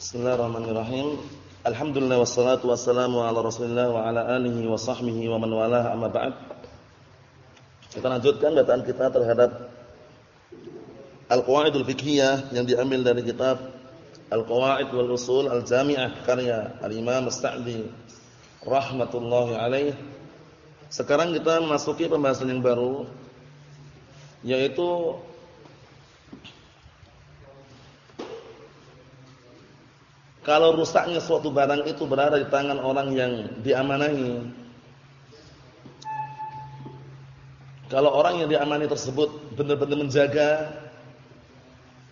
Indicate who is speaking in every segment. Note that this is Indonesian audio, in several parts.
Speaker 1: Bismillahirrahmanirrahim. Alhamdulillah wassalatu wassalamu ala Rasulillah wa ala alihi wa sahbihi wa man walah amma ba'd. Kita lanjutkan bacaan kita terhadap Al-Qawaidul Fiqhiyah yang diambil dari kitab Al-Qawaid wal Usul Al-Jami'ah karya Al-Imam As-Sa'di rahmatullahi alaih. Sekarang kita memasuki pembahasan yang baru yaitu Kalau rusaknya suatu barang itu berada di tangan orang yang diamanahi. Kalau orang yang diamani tersebut benar-benar menjaga,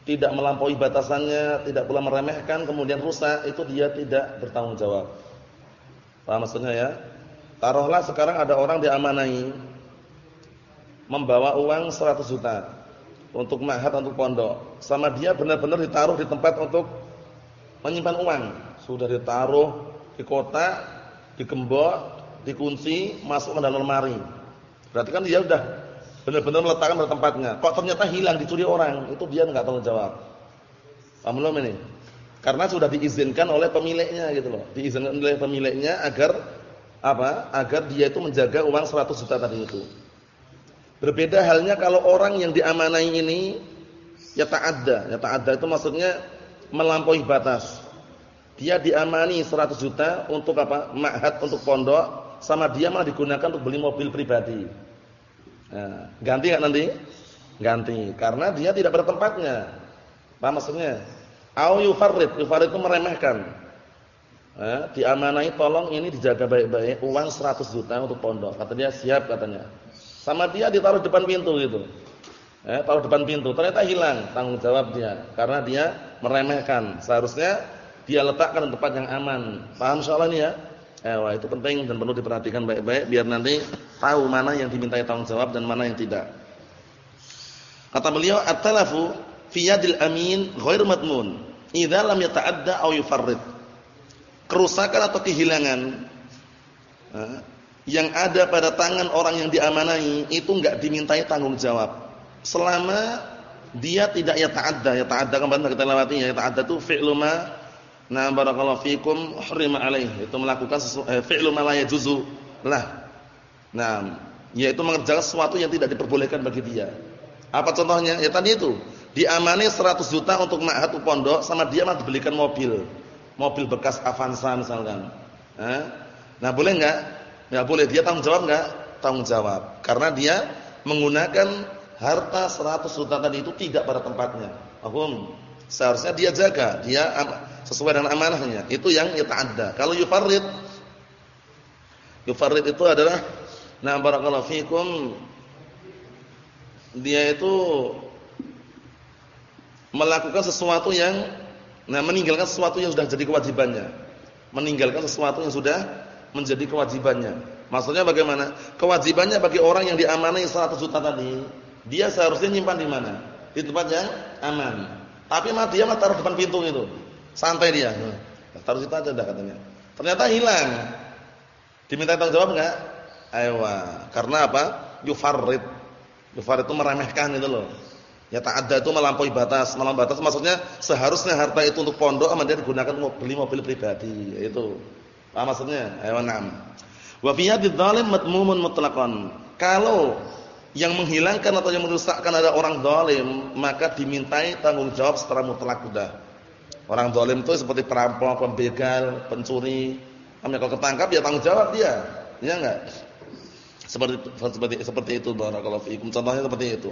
Speaker 1: tidak melampaui batasannya, tidak pula meremehkan, kemudian rusak, itu dia tidak bertanggung jawab. Paham maksudnya ya? Taruhlah sekarang ada orang diamanahi membawa uang 100 juta untuk mahat untuk pondok. Sama dia benar-benar ditaruh di tempat untuk menyimpan uang, sudah ditaruh di kota, dikembok, dikunci, masuk ke dalam lemari. Berarti kan dia sudah benar-benar meletakkan pada tempatnya. Kok ternyata hilang dicuri orang, itu dia enggak tahu jawab. Belum ini? Karena sudah diizinkan oleh pemiliknya gitu loh. Diizinkan oleh pemiliknya agar apa? Agar dia itu menjaga uang 100 juta tadi itu. Berbeda halnya kalau orang yang diamanai ini ya ta'adda. Ya ta'adda itu maksudnya melampaui batas. Dia diamani 100 juta untuk apa? Ma'had untuk pondok, sama dia malah digunakan untuk beli mobil pribadi. Nah, ganti enggak nanti? Ganti, karena dia tidak pada tempatnya. Apa maksudnya? Au yufarrid, yufarrid itu meremehkan. Nah, diamanai tolong ini dijaga baik-baik, uang 100 juta untuk pondok. Kata dia siap katanya. Sama dia ditaruh depan pintu gitu. Eh, taruh depan pintu, ternyata hilang tanggung jawab dia karena dia meremehkan. Seharusnya dia letakkan di tempat yang aman. Paham soal ini ya? Eh, wah, itu penting dan perlu diperhatikan baik-baik biar nanti tahu mana yang dimintai tanggung jawab dan mana yang tidak. Kata beliau, "At-talafu fi yadil amin ghairu madmun idza lam yata'adda aw yufarrid." Kerusakan atau kehilangan eh, yang ada pada tangan orang yang diamanai itu enggak dimintai tanggung jawab selama dia tidak ya ta'adda, ya ta'adda kemarin kita lewati ya ta'adda itu fi'lu ma na barakallahu fikum hurima alaih itu melakukan eh, fi'lu ma la yajuzu lah. Nah, yaitu mengerjakan sesuatu yang tidak diperbolehkan bagi dia. Apa contohnya? Ya tadi itu, diamani 100 juta untuk ma'had pondok sama dia malah dibelikan mobil. Mobil bekas Avanza misalkan. Eh? Nah, boleh enggak? Enggak boleh. Dia tanggung jawab enggak? Tanggung jawab. Karena dia menggunakan harta 100 juta tadi itu tidak pada tempatnya. Paham? Seharusnya dia jaga, dia sesuai dengan amanahnya. Itu yang yata'adda. Kalau yufarrid yufarrid itu adalah nah barakallahu fikum dia itu melakukan sesuatu yang nah meninggalkan sesuatu yang sudah jadi kewajibannya. Meninggalkan sesuatu yang sudah menjadi kewajibannya. Maksudnya bagaimana? Kewajibannya bagi orang yang diamanai 100 juta tadi dia seharusnya nyimpan di mana? Di tempat yang aman. Tapi mah dia mah taruh depan pintu itu. Santai dia. Nah, taruh situ aja dah katanya. Ternyata hilang. Diminta tanggung jawab enggak? Aywa. Karena apa? Yufarrid. Yufarrid itu meremehkan itu loh. Ya tak ada itu melampaui batas. Melampaui batas maksudnya seharusnya harta itu untuk pondok aman dia digunakan untuk beli mobil pribadi. Itu. Apa maksudnya? Aywa na'am. Wa fi hadhihi dhalim matmumun mutlaqan. Kalau yang menghilangkan atau yang merusakkan ada orang zalim, maka dimintai tanggung jawab secara mutlak sudah. Orang zalim itu seperti perampok, pembegal, pencuri. Kalau ketangkap ya tanggung jawab dia. Ya enggak? Seperti seperti seperti itu barakallahu fiikum. Contohnya seperti itu.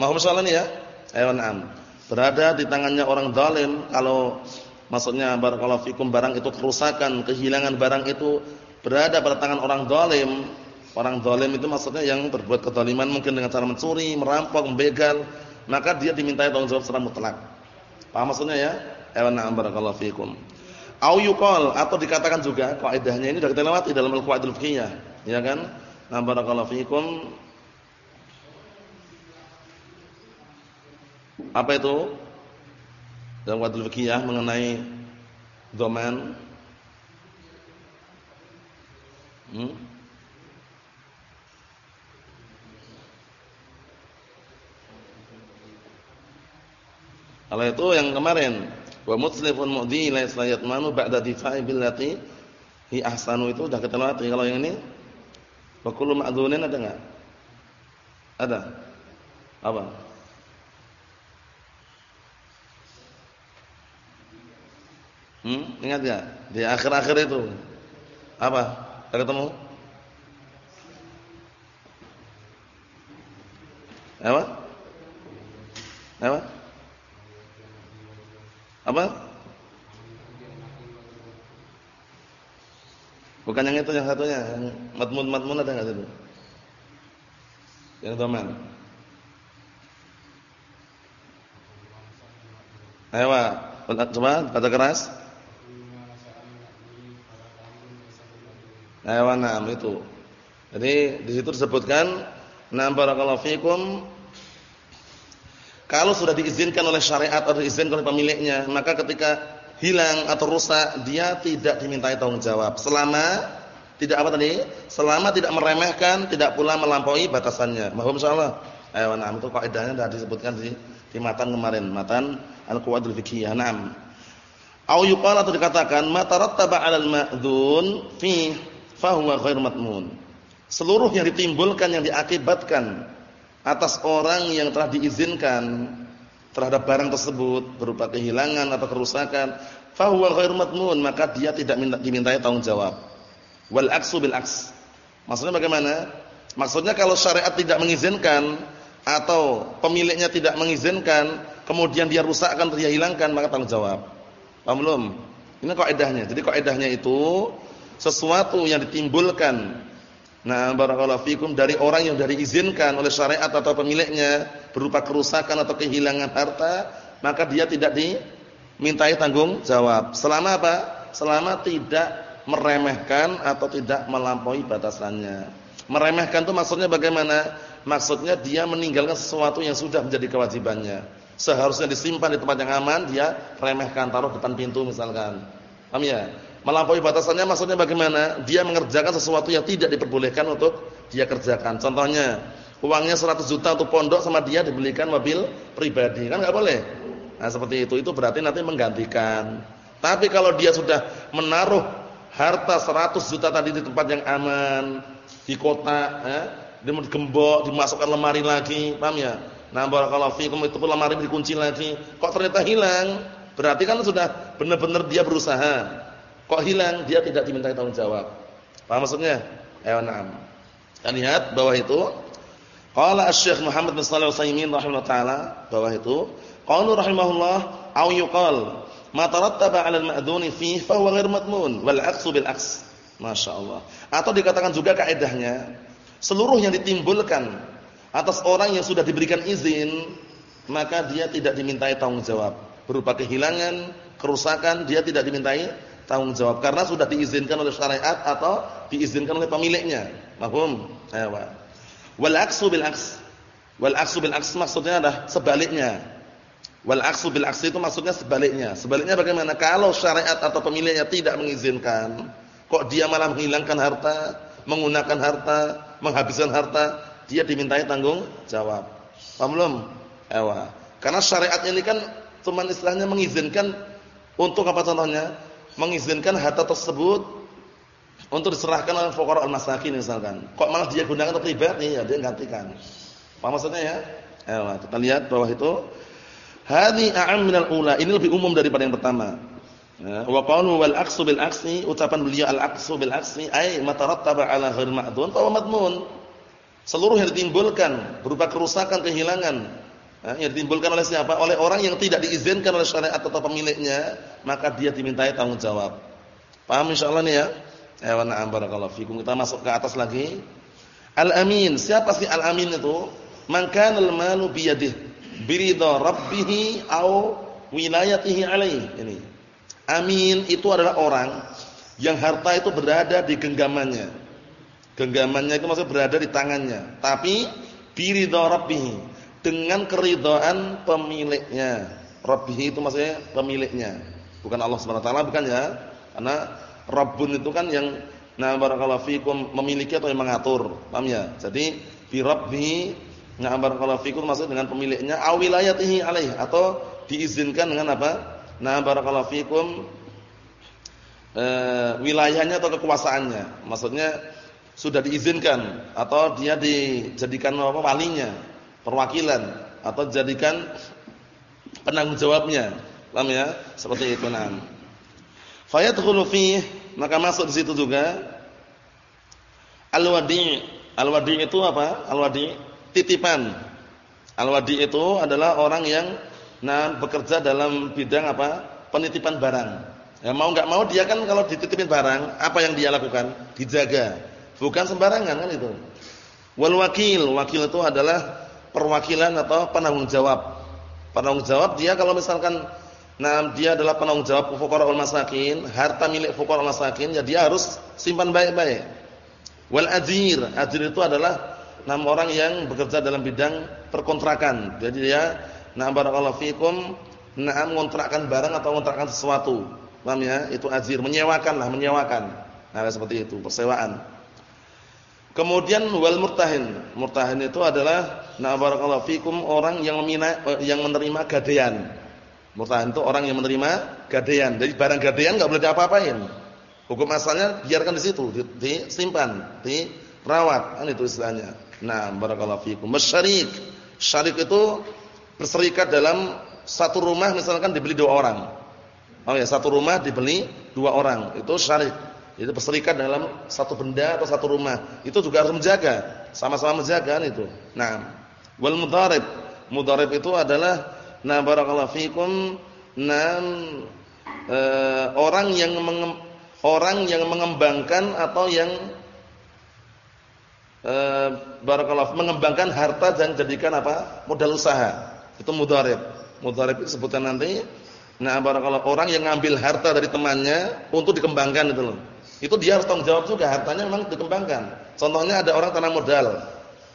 Speaker 1: Mohon salah nih ya. Ayo na'am. Berada di tangannya orang zalim kalau maksudnya barakallahu fiikum barang itu kerusakan, kehilangan barang itu berada pada tangan orang zalim, Orang zalim itu maksudnya yang berbuat kezaliman mungkin dengan cara mencuri, merampok, membegal, maka dia dimintai tanggung jawab secara mutlak. Paham maksudnya ya? Ewan na'am barakallahu fikum. Au yuqal atau dikatakan juga kaidahnya ini sudah kita lewati dalam al-qawaidul fiqhiyah, ya kan? Nah barakallahu fikum. Apa itu? Dalam qawaidul fiqhiyah mengenai domain Hmm? Kalau itu yang kemarin Wa mutlifun mu'dhi la yatmanu ba'da difa'i billati hi ahsanu itu sudah kita lewati. Kalau yang ini wa kullu ma'dzunin ada enggak? Ada. Apa? Hmm, ingat enggak? Di akhir-akhir itu. Apa? Ada ketemu? Apa? Apa? Apa? Bukan yang itu yang satunya, yang matmun-matmun ada enggak situ? Yang doman. Ayo, coba baca keras. Ayo, nah, itu. Jadi di situ disebutkan Nah barakallahu fikum kalau sudah diizinkan oleh syariat atau diizinkan oleh pemiliknya, maka ketika hilang atau rusak dia tidak dimintai tanggung jawab selama tidak apa tadi? Selama tidak meremehkan, tidak pula melampaui batasannya. Mohon insyaallah. Ayo nah itu kaidahnya sudah disebutkan di di matan kemarin, matan Al-Qawaidul Fiqhiyah. Naam. Au yuqal atau dikatakan ma tarattaba 'alal ma'dzun fi fa huwa ghair matmun seluruh yang ditimbulkan yang diakibatkan atas orang yang telah diizinkan terhadap barang tersebut berupa kehilangan atau kerusakan fahuwa ghairu matmun maka dia tidak minta, dimintai tanggung jawab. Wal aksu bil aks. Maksudnya bagaimana? Maksudnya kalau syariat tidak mengizinkan atau pemiliknya tidak mengizinkan kemudian dia rusakkan dia hilangkan maka tanggung jawab. Paham belum? Ini kaidahnya. Jadi kaidahnya itu sesuatu yang ditimbulkan Nah, barakallahu fikum dari orang yang dari izinkan oleh syariat atau pemiliknya berupa kerusakan atau kehilangan harta, maka dia tidak dimintai tanggung jawab. Selama apa? Selama tidak meremehkan atau tidak melampaui batasannya. Meremehkan itu maksudnya bagaimana? Maksudnya dia meninggalkan sesuatu yang sudah menjadi kewajibannya. Seharusnya disimpan di tempat yang aman, dia remehkan taruh depan pintu misalkan. Paham ya? Melampaui batasannya maksudnya bagaimana? Dia mengerjakan sesuatu yang tidak diperbolehkan untuk dia kerjakan. Contohnya, uangnya 100 juta untuk pondok sama dia dibelikan mobil pribadi. Kan enggak boleh. Nah, seperti itu. Itu berarti nanti menggantikan. Tapi kalau dia sudah menaruh harta 100 juta tadi di tempat yang aman, di kota, eh, dia gembok, dimasukkan lemari lagi, paham ya? Nah, barakallahu fikum itu pun lemari dikunci lagi. Kok ternyata hilang? Berarti kan sudah benar-benar dia berusaha Kok hilang? Dia tidak dimintai tanggung jawab. Paham maksudnya? Ayo na'am. Kita lihat bawah itu. Qala Asy-Syaikh Muhammad bin Shalih rahimahullah taala bawah itu, qalu rahimahullah au yuqal ma tarattaba 'ala fihi fa huwa ghair madmun wal 'aksu bil. Masyaallah. Atau dikatakan juga kaidahnya, seluruh yang ditimbulkan atas orang yang sudah diberikan izin, maka dia tidak dimintai tanggung jawab. Berupa kehilangan, kerusakan, dia tidak dimintai tanggung jawab karena sudah diizinkan oleh syariat atau diizinkan oleh pemiliknya. Mahum? Ayo. Wal aksu bil aks. Wal aksu bil aks maksudnya adalah sebaliknya. Wal aksu bil aks itu maksudnya sebaliknya. Sebaliknya bagaimana? Kalau syariat atau pemiliknya tidak mengizinkan, kok dia malah menghilangkan harta, menggunakan harta, menghabiskan harta, dia dimintai tanggung jawab. Paham belum? Ewa. Karena syariat ini kan cuma istilahnya mengizinkan untuk apa contohnya? Mengizinkan harta tersebut untuk diserahkan oleh fuqara al-masakin misalkan. Kok malah dia gunakan untuk pribadi ya dia gantikan. Apa maksudnya ya? Ayo kita lihat bawah itu. Hadhi a'am minal ula. Ini lebih umum daripada yang pertama. Ya, wa wal aqsu bil aqsi ucapan beliau al aqsu bil aqsi ay matarattaba ala ghair ma'dun fa. Seluruh yang ditimbulkan berupa kerusakan, kehilangan yang ditimbulkan oleh siapa? Oleh orang yang tidak diizinkan oleh syariat atau pemiliknya, maka dia dimintai tanggung jawab. Paham insyaallah nih ya? Eh wa na'am barakallahu fikum. Kita masuk ke atas lagi. Al-amin. Siapa sih al-amin itu? Man kana al-malu bi yadihi birida rabbih au wilayatihi alaihi. Ini. Amin itu adalah orang yang harta itu berada di genggamannya. Genggamannya itu maksudnya berada di tangannya, tapi birida rabbih dengan keridhaan pemiliknya. Rabbih itu maksudnya pemiliknya, bukan Allah Subhanahu wa taala bukan ya. Karena Rabbun itu kan yang nah barakallahu fikum memiliki atau yang mengatur. Paham ya? Jadi bi rabbi nah barakallahu fikum maksud dengan pemiliknya awilayatihi alaih atau diizinkan dengan apa? Nah, barakallahu fikum e, wilayahnya atau kekuasaannya. Maksudnya sudah diizinkan atau dia dijadikan apa walinya, perwakilan atau jadikan penanggung jawabnya. Paham ya? Seperti itu nah. Fayadkhulu fi maka masuk di situ juga al-wadi. Al-wadi itu apa? Al-wadi titipan. Al-wadi itu adalah orang yang nah bekerja dalam bidang apa? penitipan barang. Ya mau enggak mau dia kan kalau dititipin barang, apa yang dia lakukan? Dijaga. Bukan sembarangan kan itu. Wal wakil, wakil itu adalah perwakilan atau penanggung jawab. Penanggung jawab dia kalau misalkan nah dia adalah penanggung jawab fuqara'ul masakin, harta milik fuqara'ul masakin, ya dia harus simpan baik-baik. Wal ajir, ajir itu adalah enam orang yang bekerja dalam bidang perkontrakan. Jadi dia nah barakallahu fikum, nah mengontrakkan barang atau mengontrakkan sesuatu. Paham ya? Itu ajir, menyewakan lah, menyewakan. Nah, seperti itu, persewaan. Kemudian wal murtahin. Murtahin itu adalah na barakallahu fikum orang yang memina, yang menerima gadean. Murtahin itu orang yang menerima gadean. Jadi barang gadean enggak boleh diapa-apain. Hukum asalnya biarkan di situ, disimpan, dirawat. Kan itu istilahnya. Nah, barakallahu fikum. Masyarik. Syarik itu berserikat dalam satu rumah misalkan dibeli dua orang. Oh ya, satu rumah dibeli dua orang. Itu syarik. Itu berserikat dalam satu benda atau satu rumah. Itu juga harus menjaga, sama-sama menjaga kan itu. Nah, wal mudharib. Mudharib itu adalah na barakallahu fikum nam e, orang yang menge, orang yang mengembangkan atau yang e, barakallahu mengembangkan harta dan jadikan apa? modal usaha. Itu mudharib. Mudharib sebutan nanti nah barakallahu orang yang ngambil harta dari temannya untuk dikembangkan itu loh. Itu dia harus tanggung jawab juga, hartanya memang dikembangkan. Contohnya ada orang tanam modal.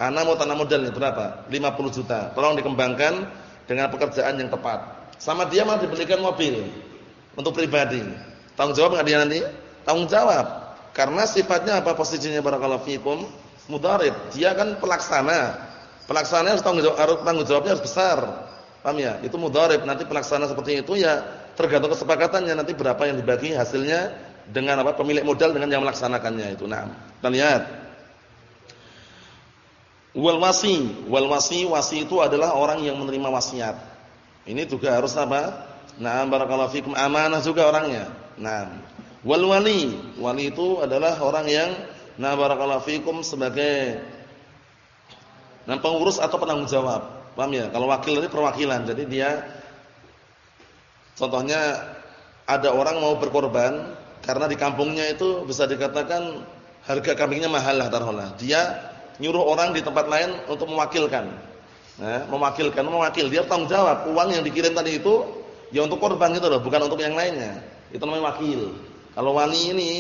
Speaker 1: Ana mau tanam modal berapa? 50 juta. Tolong dikembangkan dengan pekerjaan yang tepat. Sama dia mau dibelikan mobil untuk pribadi. Tanggung jawab enggak dia nanti? Tanggung jawab. Karena sifatnya apa posisinya barakallahu fikum? Mudharib. Dia kan pelaksana. Pelaksana harus tanggung jawab, harus tanggung jawabnya harus besar. Paham ya? Itu mudharib. Nanti pelaksana seperti itu ya tergantung kesepakatannya nanti berapa yang dibagi hasilnya dengan apa pemilik modal dengan yang melaksanakannya itu. Nah, kita lihat. Wal wasi, wal wasi, wasi itu adalah orang yang menerima wasiat. Ini juga harus apa? Nah, barakallahu fikum amanah juga orangnya. Nah, wal wali, wali itu adalah orang yang nah barakallahu fikum sebagai nah pengurus atau penanggung jawab. Paham ya? Kalau wakil itu perwakilan. Jadi dia contohnya ada orang mau berkorban karena di kampungnya itu bisa dikatakan harga kambingnya mahal lah taruhlah. Dia nyuruh orang di tempat lain untuk mewakilkan. Nah, mewakilkan, mewakil. Dia tanggung jawab. Uang yang dikirim tadi itu ya untuk korban gitu loh, bukan untuk yang lainnya. Itu namanya wakil. Kalau wali ini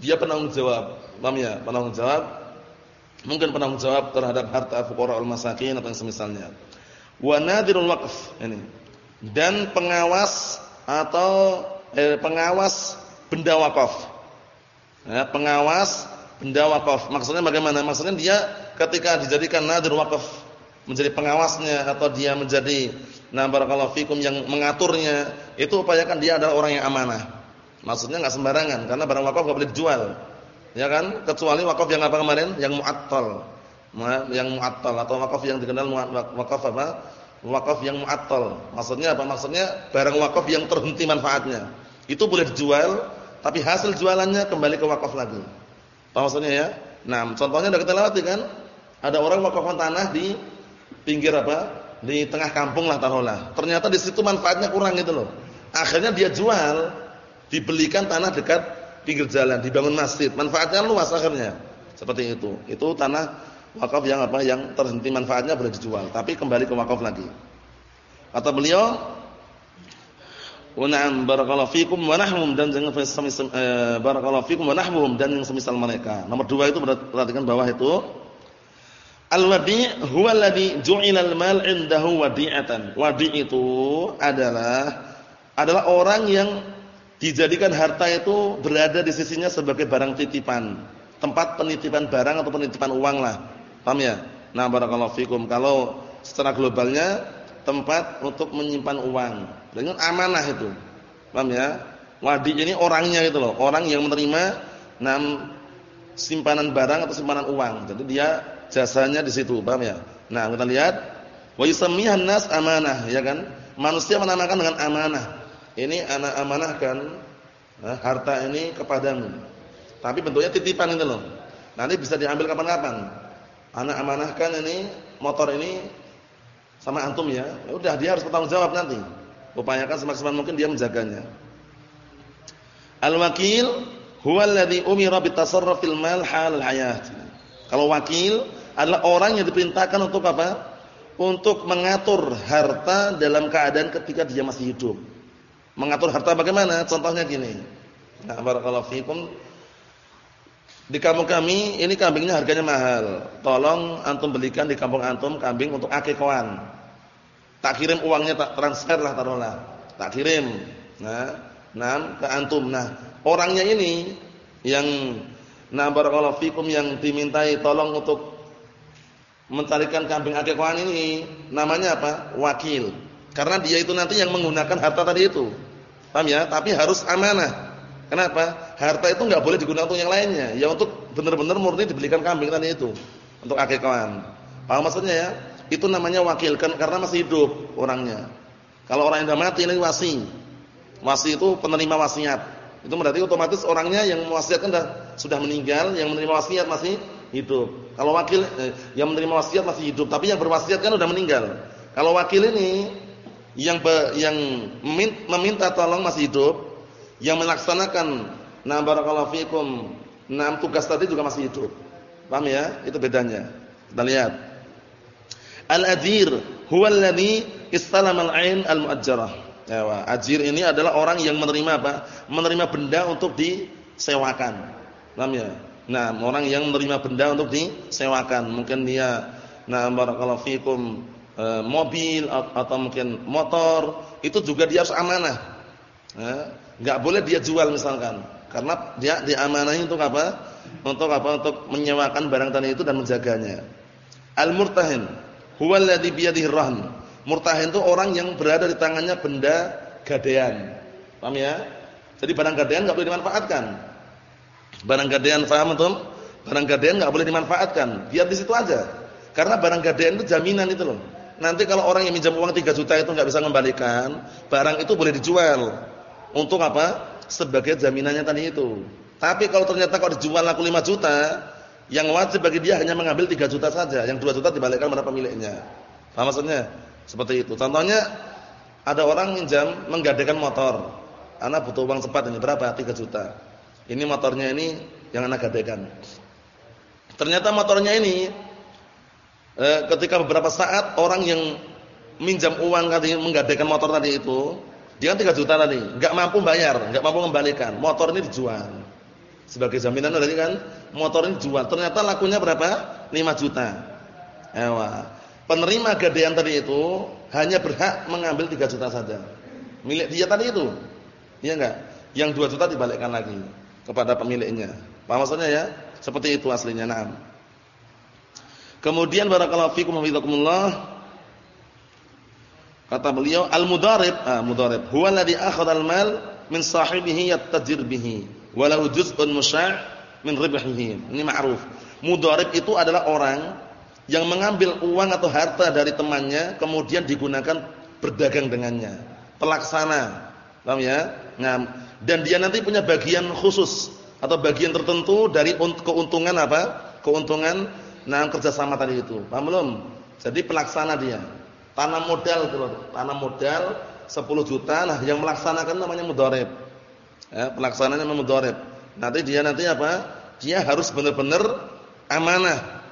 Speaker 1: dia penanggung jawab. Paham ya? Penanggung jawab mungkin penanggung jawab terhadap harta fuqara al-masakin atau yang semisalnya. Wa nadirul waqf ini. Dan pengawas atau eh, pengawas benda wakaf. Ya, pengawas benda wakaf. Maksudnya bagaimana? Maksudnya dia ketika dijadikan nadir wakaf menjadi pengawasnya atau dia menjadi nah barakallahu fikum yang mengaturnya, itu upayakan dia adalah orang yang amanah. Maksudnya enggak sembarangan karena barang wakaf enggak boleh dijual. Ya kan? Kecuali wakaf yang apa kemarin? Yang mu'attal. Yang mu'attal atau wakaf yang dikenal wakaf apa? Wakaf yang mu'attal. Maksudnya apa? Maksudnya barang wakaf yang terhenti manfaatnya. Itu boleh dijual tapi hasil jualannya kembali ke wakaf lagi. Apa maksudnya ya? Nah, contohnya udah kita lewati kan? Ada orang wakafan tanah di pinggir apa? Di tengah kampung lah taruhlah. Ternyata di situ manfaatnya kurang gitu loh. Akhirnya dia jual, dibelikan tanah dekat pinggir jalan, dibangun masjid. Manfaatnya luas akhirnya. Seperti itu. Itu tanah wakaf yang apa? Yang terhenti manfaatnya boleh dijual, tapi kembali ke wakaf lagi. Kata beliau, Wa na'am barakallahu fikum wa dan jangan semisal eh, barakallahu dan yang semisal mereka. Nomor dua itu perhatikan bawah itu. Al-wadi' huwa alladhi ju'ila al-mal 'indahu wadi'atan. Wadi' itu adalah adalah orang yang dijadikan harta itu berada di sisinya sebagai barang titipan, tempat penitipan barang atau penitipan uang lah. Paham ya? Nah, barakallahu fikum. Kalau secara globalnya tempat untuk menyimpan uang. Dengan amanah itu. Paham ya? Wadi ini orangnya itu loh, orang yang menerima enam simpanan barang atau simpanan uang. Jadi dia jasanya di situ, paham ya? Nah, kita lihat wa yusammihan nas amanah, ya kan? Manusia menamakan dengan amanah. Ini anak amanahkan nah, harta ini kepadamu. Tapi bentuknya titipan itu loh. Nanti bisa diambil kapan-kapan. Anak amanahkan ini motor ini sama antum ya. ya udah dia harus bertanggung jawab nanti. Upayakan semaksimal mungkin dia menjaganya. Al-wakil huwa alladhi umira bitasarrufil mal hal hayat. Kalau wakil adalah orang yang diperintahkan untuk apa? Untuk mengatur harta dalam keadaan ketika dia masih hidup. Mengatur harta bagaimana? Contohnya gini. Nah, barakallahu fikum di kampung kami ini kambingnya harganya mahal. Tolong antum belikan di kampung antum kambing untuk akikoan. Tak kirim uangnya tak transfer lah taruhlah. Tak kirim. Nah, nah ke antum. Nah, orangnya ini yang nah barakallahu fikum yang dimintai tolong untuk mencarikan kambing akikoan ini namanya apa? Wakil. Karena dia itu nanti yang menggunakan harta tadi itu. Paham ya? Tapi harus amanah. Kenapa? Harta itu nggak boleh digunakan untuk yang lainnya. Ya untuk benar-benar murni dibelikan kambing tadi itu untuk akikahan. Paham maksudnya ya? Itu namanya wakil karena masih hidup orangnya. Kalau orang yang sudah mati ini wasi. Wasi itu penerima wasiat. Itu berarti otomatis orangnya yang mewasiatkan sudah sudah meninggal, yang menerima wasiat masih hidup. Kalau wakil eh, yang menerima wasiat masih hidup, tapi yang berwasiat kan sudah meninggal. Kalau wakil ini yang be, yang meminta tolong masih hidup, yang melaksanakan nah barakallahu fikum enam tugas tadi juga masih hidup. Paham ya? Itu bedanya. Kita lihat. Al-ajir huwa alladhi istalama al-'ain al-mu'ajjarah. Ya, ajir ini adalah orang yang menerima apa? Menerima benda untuk disewakan. Paham ya? Nah, orang yang menerima benda untuk disewakan. Mungkin dia nah barakallahu fikum e, mobil atau mungkin motor, itu juga dia harus amanah. Ya, Enggak boleh dia jual misalkan. Karena dia diamanahi untuk apa? Untuk apa? Untuk menyewakan barang tadi itu dan menjaganya. Al-murtahin huwa alladhi bi yadihi rahn. Murtahin itu orang yang berada di tangannya benda gadaian. Paham ya? Jadi barang gadaian enggak boleh dimanfaatkan. Barang gadaian paham antum? Barang gadaian enggak boleh dimanfaatkan. Biar di situ aja. Karena barang gadaian itu jaminan itu loh. Nanti kalau orang yang minjam uang 3 juta itu enggak bisa mengembalikan, barang itu boleh dijual. Untuk apa? Sebagai jaminannya tadi itu. Tapi kalau ternyata kalau dijual laku 5 juta, yang wajib bagi dia hanya mengambil 3 juta saja, yang 2 juta dibalikkan kepada pemiliknya. Paham maksudnya? Seperti itu. Contohnya ada orang minjam menggadaikan motor. Anak butuh uang cepat ini berapa? 3 juta. Ini motornya ini yang anak gadaikan. Ternyata motornya ini eh, ketika beberapa saat orang yang minjam uang tadi menggadaikan motor tadi itu dia kan 3 juta tadi, enggak mampu bayar, enggak mampu mengembalikan. Motor ini dijual. Sebagai jaminan tadi kan, motor ini dijual. Ternyata lakunya berapa? 5 juta. Ewa. Penerima gadaian tadi itu hanya berhak mengambil 3 juta saja. Milik dia tadi itu. Iya enggak? Yang 2 juta dibalikkan lagi kepada pemiliknya. Paham maksudnya ya? Seperti itu aslinya. Naam. Kemudian barakallahu fikum wa Kata beliau al-mudarib, ah mudarib, huwa alladhi akhadha al-mal min sahibihi yattajir bihi wa lahu juz'un musya' min ribhihi. Ini ma'ruf. Mudarib itu adalah orang yang mengambil uang atau harta dari temannya kemudian digunakan berdagang dengannya. Pelaksana. Paham ya? Nah, dan dia nanti punya bagian khusus atau bagian tertentu dari keuntungan apa? Keuntungan nah kerjasama tadi itu. Paham belum? Jadi pelaksana dia. Tanam modal itu tanam modal 10 juta, nah yang melaksanakan namanya mudharib. Ya, pelaksananya namanya mudharib. Nanti dia nanti apa? Dia harus benar-benar amanah.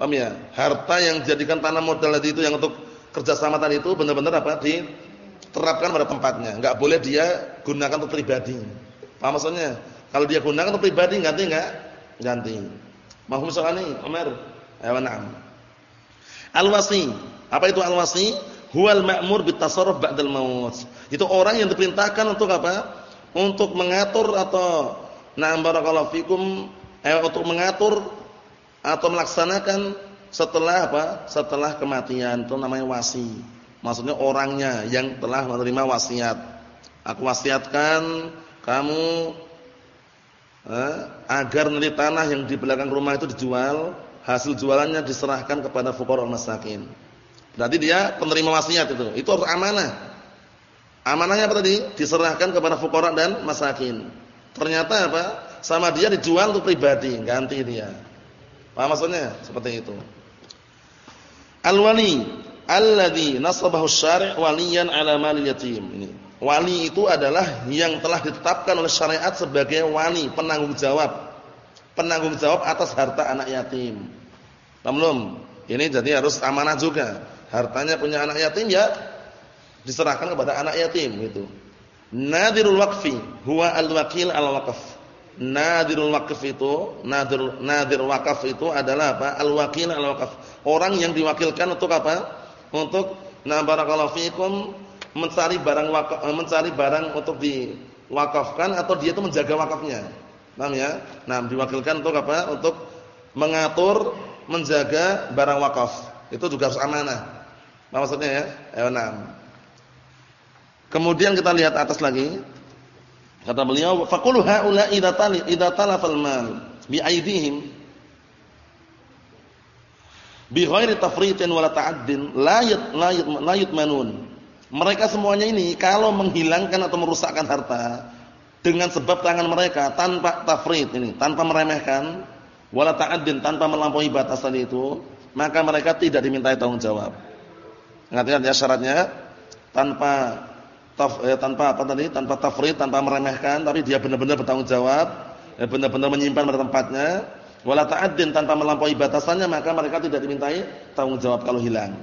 Speaker 1: Paham ya? Harta yang jadikan tanam modal tadi itu yang untuk kerjasama tadi itu benar-benar apa? diterapkan pada tempatnya. Enggak boleh dia gunakan untuk pribadi. Paham maksudnya? Kalau dia gunakan untuk pribadi ganti enggak? Ganti. Mahum soalnya Umar. Ayo na'am. Al-wasi apa itu al-wasi? Huwal ma'mur bitasarruf ba'dal maut. Itu orang yang diperintahkan untuk apa? Untuk mengatur atau na'am barakallahu fikum eh, untuk mengatur atau melaksanakan setelah apa? Setelah kematian itu namanya wasi. Maksudnya orangnya yang telah menerima wasiat Aku wasiatkan kamu eh, agar nanti tanah yang di belakang rumah itu dijual, hasil jualannya diserahkan kepada fuqara masakin. Berarti dia penerima wasiat itu. Itu harus amanah. Amanahnya apa tadi? Diserahkan kepada fuqara dan masakin. Ternyata apa? Sama dia dijual untuk pribadi, ganti dia. Paham maksudnya? Seperti itu. Al-wali alladhi nasabahu syari' waliyan ala malil yatim. Ini. Wali itu adalah yang telah ditetapkan oleh syariat sebagai wali, penanggung jawab. Penanggung jawab atas harta anak yatim. Paham belum? Ini jadi harus amanah juga hartanya punya anak yatim ya diserahkan kepada anak yatim gitu. Nadirul waqfi huwa al-wakil al-waqf. Nadirul waqf itu, nadir nadir waqaf itu adalah apa? Al-wakil al-waqf. Orang yang diwakilkan untuk apa? Untuk na barakallahu fikum mencari barang wakaf, eh, mencari barang untuk diwakafkan atau dia itu menjaga wakafnya. Paham ya? Nah, diwakilkan untuk apa? Untuk mengatur, menjaga barang wakaf. Itu juga harus amanah. Maksudnya ya? Ayo enam. Kemudian kita lihat atas lagi. Kata beliau, faqulu haula idza tali idza talafal mal bi aydihim bi ghairi tafritin wala ta'addin la yat la yutmanun. Mereka semuanya ini kalau menghilangkan atau merusakkan harta dengan sebab tangan mereka tanpa tafrid ini, tanpa meremehkan wala ta'addin tanpa melampaui batasan itu, maka mereka tidak dimintai tanggung jawab. Ingat-ingat ya syaratnya tanpa taf, eh, tanpa apa tadi? Tanpa tafrid, tanpa meremehkan, tapi dia benar-benar bertanggung jawab, eh, benar-benar menyimpan pada tempatnya. Wala ta'addin tanpa melampaui batasannya, maka mereka tidak dimintai tanggung jawab kalau hilang.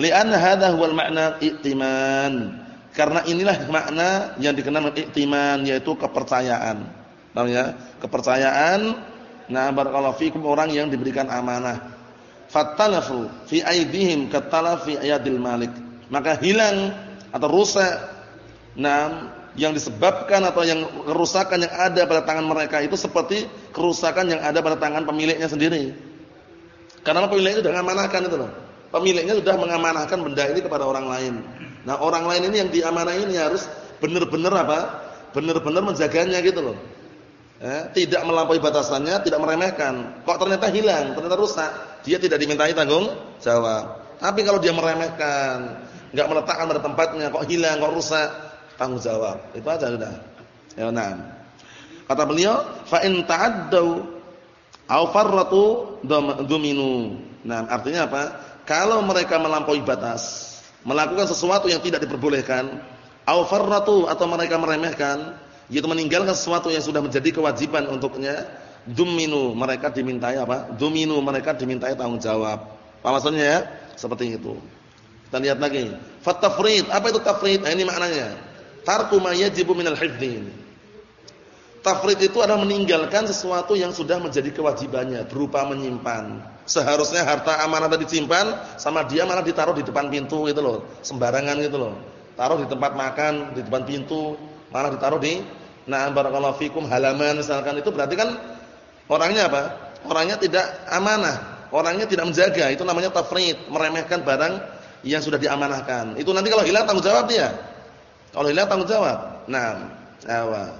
Speaker 1: Li'anna hadha huwal makna i'timan. Karena inilah makna yang dikenal i'timan yaitu kepercayaan. Paham ya? Kepercayaan nah barakallahu fikum orang yang diberikan amanah fatalafu fi aidihim katalafi ayadil malik maka hilang atau rusak nah yang disebabkan atau yang kerusakan yang ada pada tangan mereka itu seperti kerusakan yang ada pada tangan pemiliknya sendiri. Karena pemiliknya sudah mengamanahkan itu loh. Pemiliknya sudah mengamanahkan benda ini kepada orang lain. Nah orang lain ini yang diamanah ini harus benar-benar apa? Benar-benar menjaganya gitu loh. Eh, tidak melampaui batasannya, tidak meremehkan. Kok ternyata hilang, ternyata rusak, dia tidak dimintai tanggung jawab. Tapi kalau dia meremehkan, enggak meletakkan pada tempatnya, kok hilang, kok rusak, tanggung jawab. Itu aja sudah. Ya nah. Kata beliau, fa in ta'addu aw farratu dominu. Nah, artinya apa? Kalau mereka melampaui batas, melakukan sesuatu yang tidak diperbolehkan, aw farratu atau mereka meremehkan, yaitu meninggalkan sesuatu yang sudah menjadi kewajiban untuknya, duminu mereka dimintai apa? Duminu mereka dimintai tanggung jawab. Apa maksudnya ya? Seperti itu. Kita lihat lagi. Fatafrid, apa itu tafrid? Nah, ini maknanya. Tarku ma yajibu minal. Tafrid itu adalah meninggalkan sesuatu yang sudah menjadi kewajibannya berupa menyimpan. Seharusnya harta amanah tadi disimpan sama dia malah ditaruh di depan pintu gitu loh, sembarangan gitu loh. Taruh di tempat makan, di depan pintu, malah ditaruh di Nah, barakallahu fikum halaman misalkan itu berarti kan orangnya apa? Orangnya tidak amanah, orangnya tidak menjaga. Itu namanya tafrid, meremehkan barang yang sudah diamanahkan. Itu nanti kalau hilang tanggung jawab dia. Kalau hilang tanggung jawab. Nah, awa.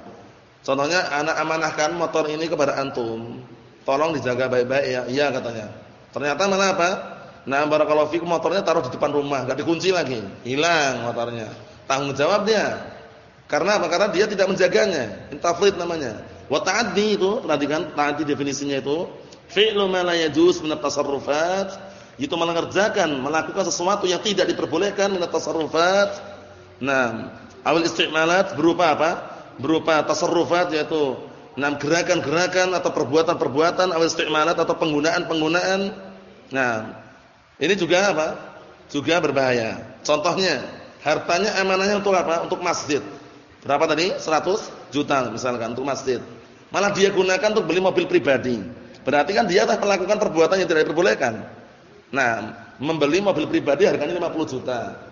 Speaker 1: Contohnya anak amanahkan motor ini kepada antum. Tolong dijaga baik-baik ya. Iya katanya. Ternyata mana apa? Nah, barakallahu fikum motornya taruh di depan rumah, enggak dikunci lagi. Hilang motornya. Tanggung jawab dia. Karena apa? Karena dia tidak menjaganya. Intafrid namanya. Wa ta'addi itu, perhatikan ta'addi definisinya itu, fi'lu ma la yajuz min itu melakukan sesuatu yang tidak diperbolehkan min at-tasarrufat. Nah, awal isti'malat berupa apa? Berupa tasarrufat yaitu enam gerakan-gerakan atau perbuatan-perbuatan awal isti'malat atau penggunaan-penggunaan. Nah, ini juga apa? Juga berbahaya. Contohnya, hartanya amanahnya untuk apa? Untuk masjid. Berapa tadi? 100 juta misalkan untuk masjid. Malah dia gunakan untuk beli mobil pribadi. Berarti kan dia telah melakukan perbuatan yang tidak diperbolehkan. Nah, membeli mobil pribadi harganya 50 juta.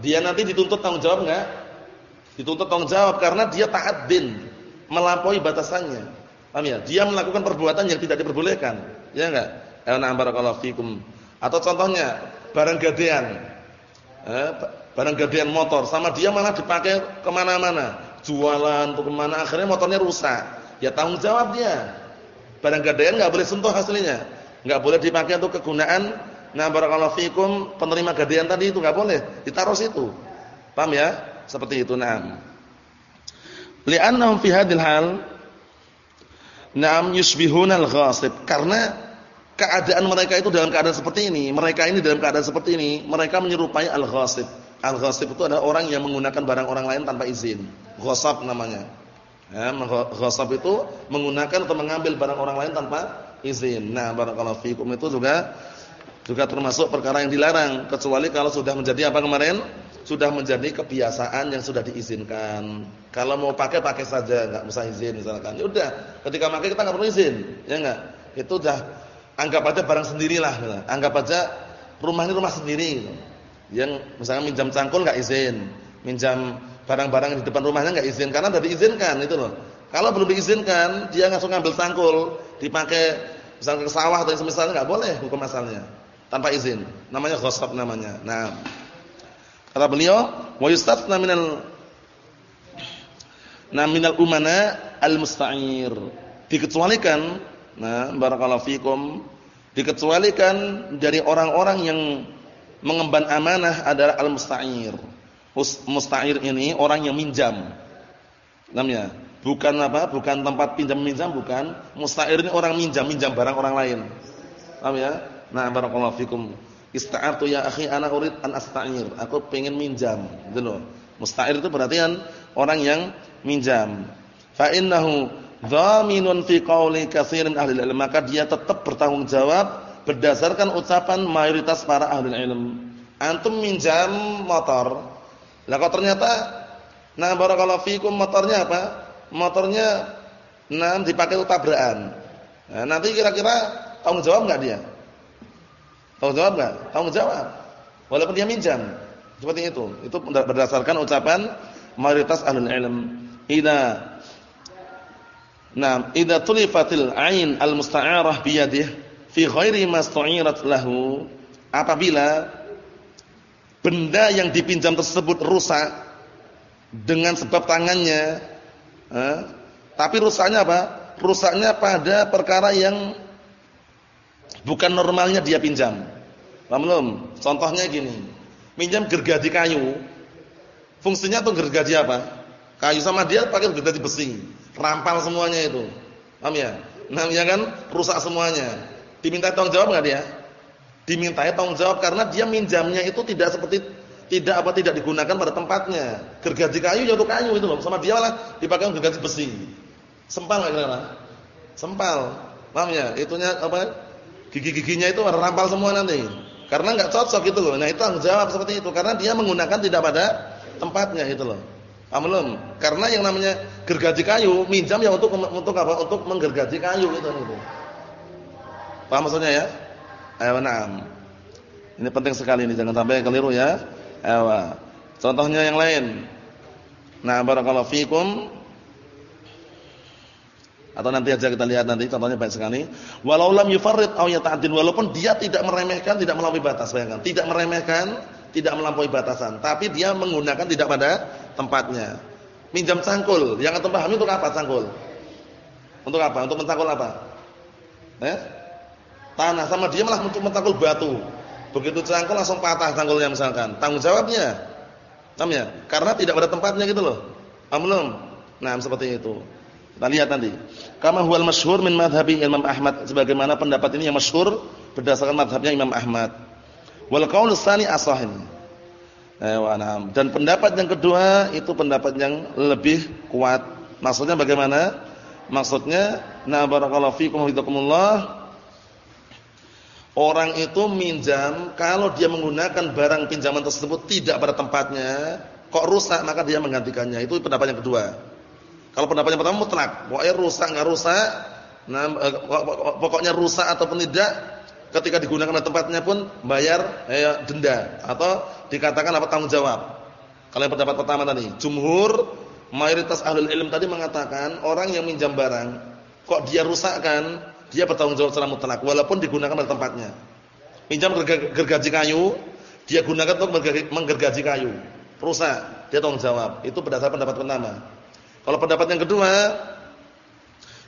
Speaker 1: Dia nanti dituntut tanggung jawab enggak? Dituntut tanggung jawab karena dia ta'addin, melampaui batasannya. Paham ya? Dia melakukan perbuatan yang tidak diperbolehkan. Ya enggak? Ana barakallahu fikum. Atau contohnya barang gadean. Eh, barang gadean motor sama dia malah dipakai ke mana-mana jualan untuk ke mana akhirnya motornya rusak ya tanggung jawab dia barang gadean nggak boleh sentuh hasilnya nggak boleh dipakai untuk kegunaan nah barakallahu fikum penerima gadean tadi itu nggak boleh ditaruh situ paham ya seperti itu nah li'annahum fi hadhil hal na'am yusbihuna al-ghasib karena keadaan mereka itu dalam keadaan seperti ini mereka ini dalam keadaan seperti ini mereka menyerupai al-ghasib Al-ghasib itu adalah orang yang menggunakan barang orang lain tanpa izin. Ghasab namanya. Ya, ghasab itu menggunakan atau mengambil barang orang lain tanpa izin. Nah, barakallahu fikum itu juga juga termasuk perkara yang dilarang kecuali kalau sudah menjadi apa kemarin? Sudah menjadi kebiasaan yang sudah diizinkan. Kalau mau pakai pakai saja, enggak usah izin misalkan. Ya udah, ketika pakai kita enggak perlu izin, ya enggak? Itu udah anggap aja barang sendirilah, gitu. anggap aja rumah ini rumah sendiri gitu. Yang misalnya minjam cangkul enggak izin, minjam barang-barang di depan rumahnya enggak izin karena sudah diizinkan itu loh. Kalau belum diizinkan, dia langsung ngambil cangkul, dipakai misalnya ke sawah atau semisalnya enggak boleh hukum asalnya tanpa izin. Namanya ghasab namanya. Nah, kata beliau, wa yustathna minal Nah, minal umana al-musta'ir. Dikecualikan, nah barakallahu fikum, dikecualikan dari orang-orang yang mengemban amanah adalah al-musta'ir. Musta'ir ini orang yang minjam. Namanya, bukan apa? Bukan tempat pinjam-minjam bukan. Musta'ir ini orang minjam, minjam barang orang lain. Paham ya? Nah, barakallahu fikum. Ista'artu ya akhi ana urid an asta'ir. Aku pengen minjam, gitu loh. Musta'ir itu berarti kan orang yang minjam. Fa innahu dhaminun fi qauli katsirin ahli ilmu. Maka dia tetap bertanggung jawab berdasarkan ucapan mayoritas para ahli ilmu. Antum minjam motor. Lah kok ternyata nah barakallahu fikum motornya apa? Motornya nah dipakai untuk tabrakan. Nah, nanti kira-kira tanggung jawab enggak dia? Tanggung jawab enggak? Tanggung jawab. Walaupun dia minjam. Seperti itu. Itu berdasarkan ucapan mayoritas ahli ilmu. Idza Nah, idza tulifatil ain al-musta'arah bi yadihi fi ghairi mastu'irat lahu apabila benda yang dipinjam tersebut rusak dengan sebab tangannya eh, tapi rusaknya apa? rusaknya pada perkara yang bukan normalnya dia pinjam paham belum? contohnya gini pinjam gergaji kayu fungsinya tuh gergaji apa? kayu sama dia pakai gergaji besi rampal semuanya itu paham ya? namanya kan rusak semuanya Diminta tanggung jawab enggak dia? Dimintai tanggung jawab karena dia minjamnya itu tidak seperti tidak apa tidak digunakan pada tempatnya. Gergaji kayu ya untuk kayu itu loh. Sama dia malah dipakai gergaji besi. Sempal enggak kira-kira? Sempal. Paham ya? Itunya apa? Gigi-giginya itu rampal semua nanti. Karena enggak cocok gitu loh. Nah, itu tanggung jawab seperti itu karena dia menggunakan tidak pada tempatnya itu loh. Paham? Karena yang namanya gergaji kayu minjam ya untuk untuk apa? Untuk menggergaji kayu itu gitu. Paham maksudnya ya? Ayo na'am. Ini penting sekali ini jangan sampai keliru ya. Ayo. Contohnya yang lain. Nah, barakallahu fikum. Atau nanti aja kita lihat nanti contohnya baik sekali. Walau lam yufarrid aw yata'addin walaupun dia tidak meremehkan, tidak melampaui batas, bayangkan. Tidak meremehkan, tidak melampaui batasan, tapi dia menggunakan tidak pada tempatnya. Minjam cangkul, yang antum pahami untuk apa cangkul? Untuk apa? Untuk mencangkul apa? Eh? tanah sama dia malah untuk mentangkul batu. Begitu cangkul langsung patah cangkulnya misalkan. Tanggung jawabnya. Paham ya? Karena tidak pada tempatnya gitu loh. Paham Nah, seperti itu. Kita lihat nanti. Kama huwal masyhur min madhhabi Imam Ahmad sebagaimana pendapat ini yang masyhur berdasarkan madhabnya Imam Ahmad. Wal qaul tsani asah Dan pendapat yang kedua itu pendapat yang lebih kuat. Maksudnya bagaimana? Maksudnya, na barakallahu fikum wa Orang itu minjam, kalau dia menggunakan barang pinjaman tersebut tidak pada tempatnya, kok rusak maka dia menggantikannya. Itu pendapat yang kedua. Kalau pendapat yang pertama mutlak, pokoknya rusak nggak rusak, nah, eh, pokoknya rusak ataupun tidak, ketika digunakan pada tempatnya pun bayar eh, denda atau dikatakan apa tanggung jawab. Kalau yang pendapat pertama tadi, jumhur mayoritas ahli ilm tadi mengatakan orang yang minjam barang, kok dia rusakkan, dia bertanggung jawab secara mutlak walaupun digunakan pada tempatnya. Pinjam gergaji kayu, dia gunakan untuk menggergaji kayu, rusak, dia tanggung jawab. Itu berdasarkan pendapat pertama. Kalau pendapat yang kedua,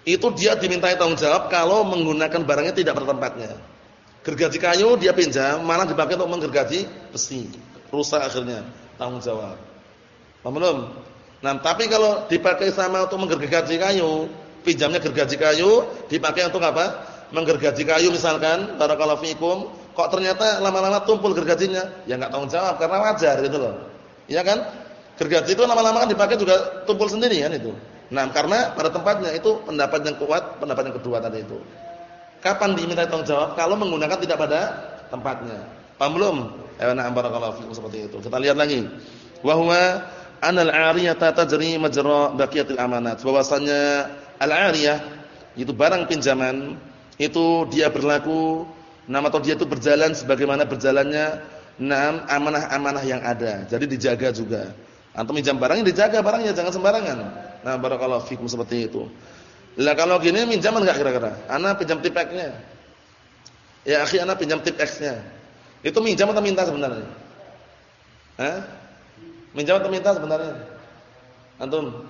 Speaker 1: itu dia dimintai tanggung jawab kalau menggunakan barangnya tidak pada tempatnya. Gergaji kayu dia pinjam, malah dipakai untuk menggergaji besi. Rusak akhirnya, tanggung jawab. Paham belum? Nah, tapi kalau dipakai sama untuk menggergaji kayu, pinjamnya gergaji kayu, dipakai untuk apa? Menggergaji kayu misalkan, barakallahu fikum, kok ternyata lama-lama tumpul gergajinya, ya enggak tanggung jawab karena wajar gitu loh. Iya kan? Gergaji itu lama-lama kan dipakai juga tumpul sendiri kan itu. Nah, karena pada tempatnya itu pendapat yang kuat, pendapat yang kedua tadi itu. Kapan diminta tanggung jawab? Kalau menggunakan tidak pada tempatnya. Paham belum? Ya na'am barakallahu fikum seperti itu. Kita lihat lagi. Wa huwa anal 'ariyata tajri majra baqiyatil amanat. Bahwasanya al-'ariyah itu barang pinjaman itu dia berlaku nama atau dia itu berjalan sebagaimana berjalannya enam amanah-amanah yang ada. Jadi dijaga juga. Antum minjam barangnya dijaga barangnya jangan sembarangan. Nah, barakallahu fikum seperti itu. Lah kalau gini minjam enggak kira-kira? Ana pinjam tip. Ya, akhi ana pinjam tip X-nya. Itu minjam atau minta sebenarnya? Hah? Minjam atau minta sebenarnya? Antum?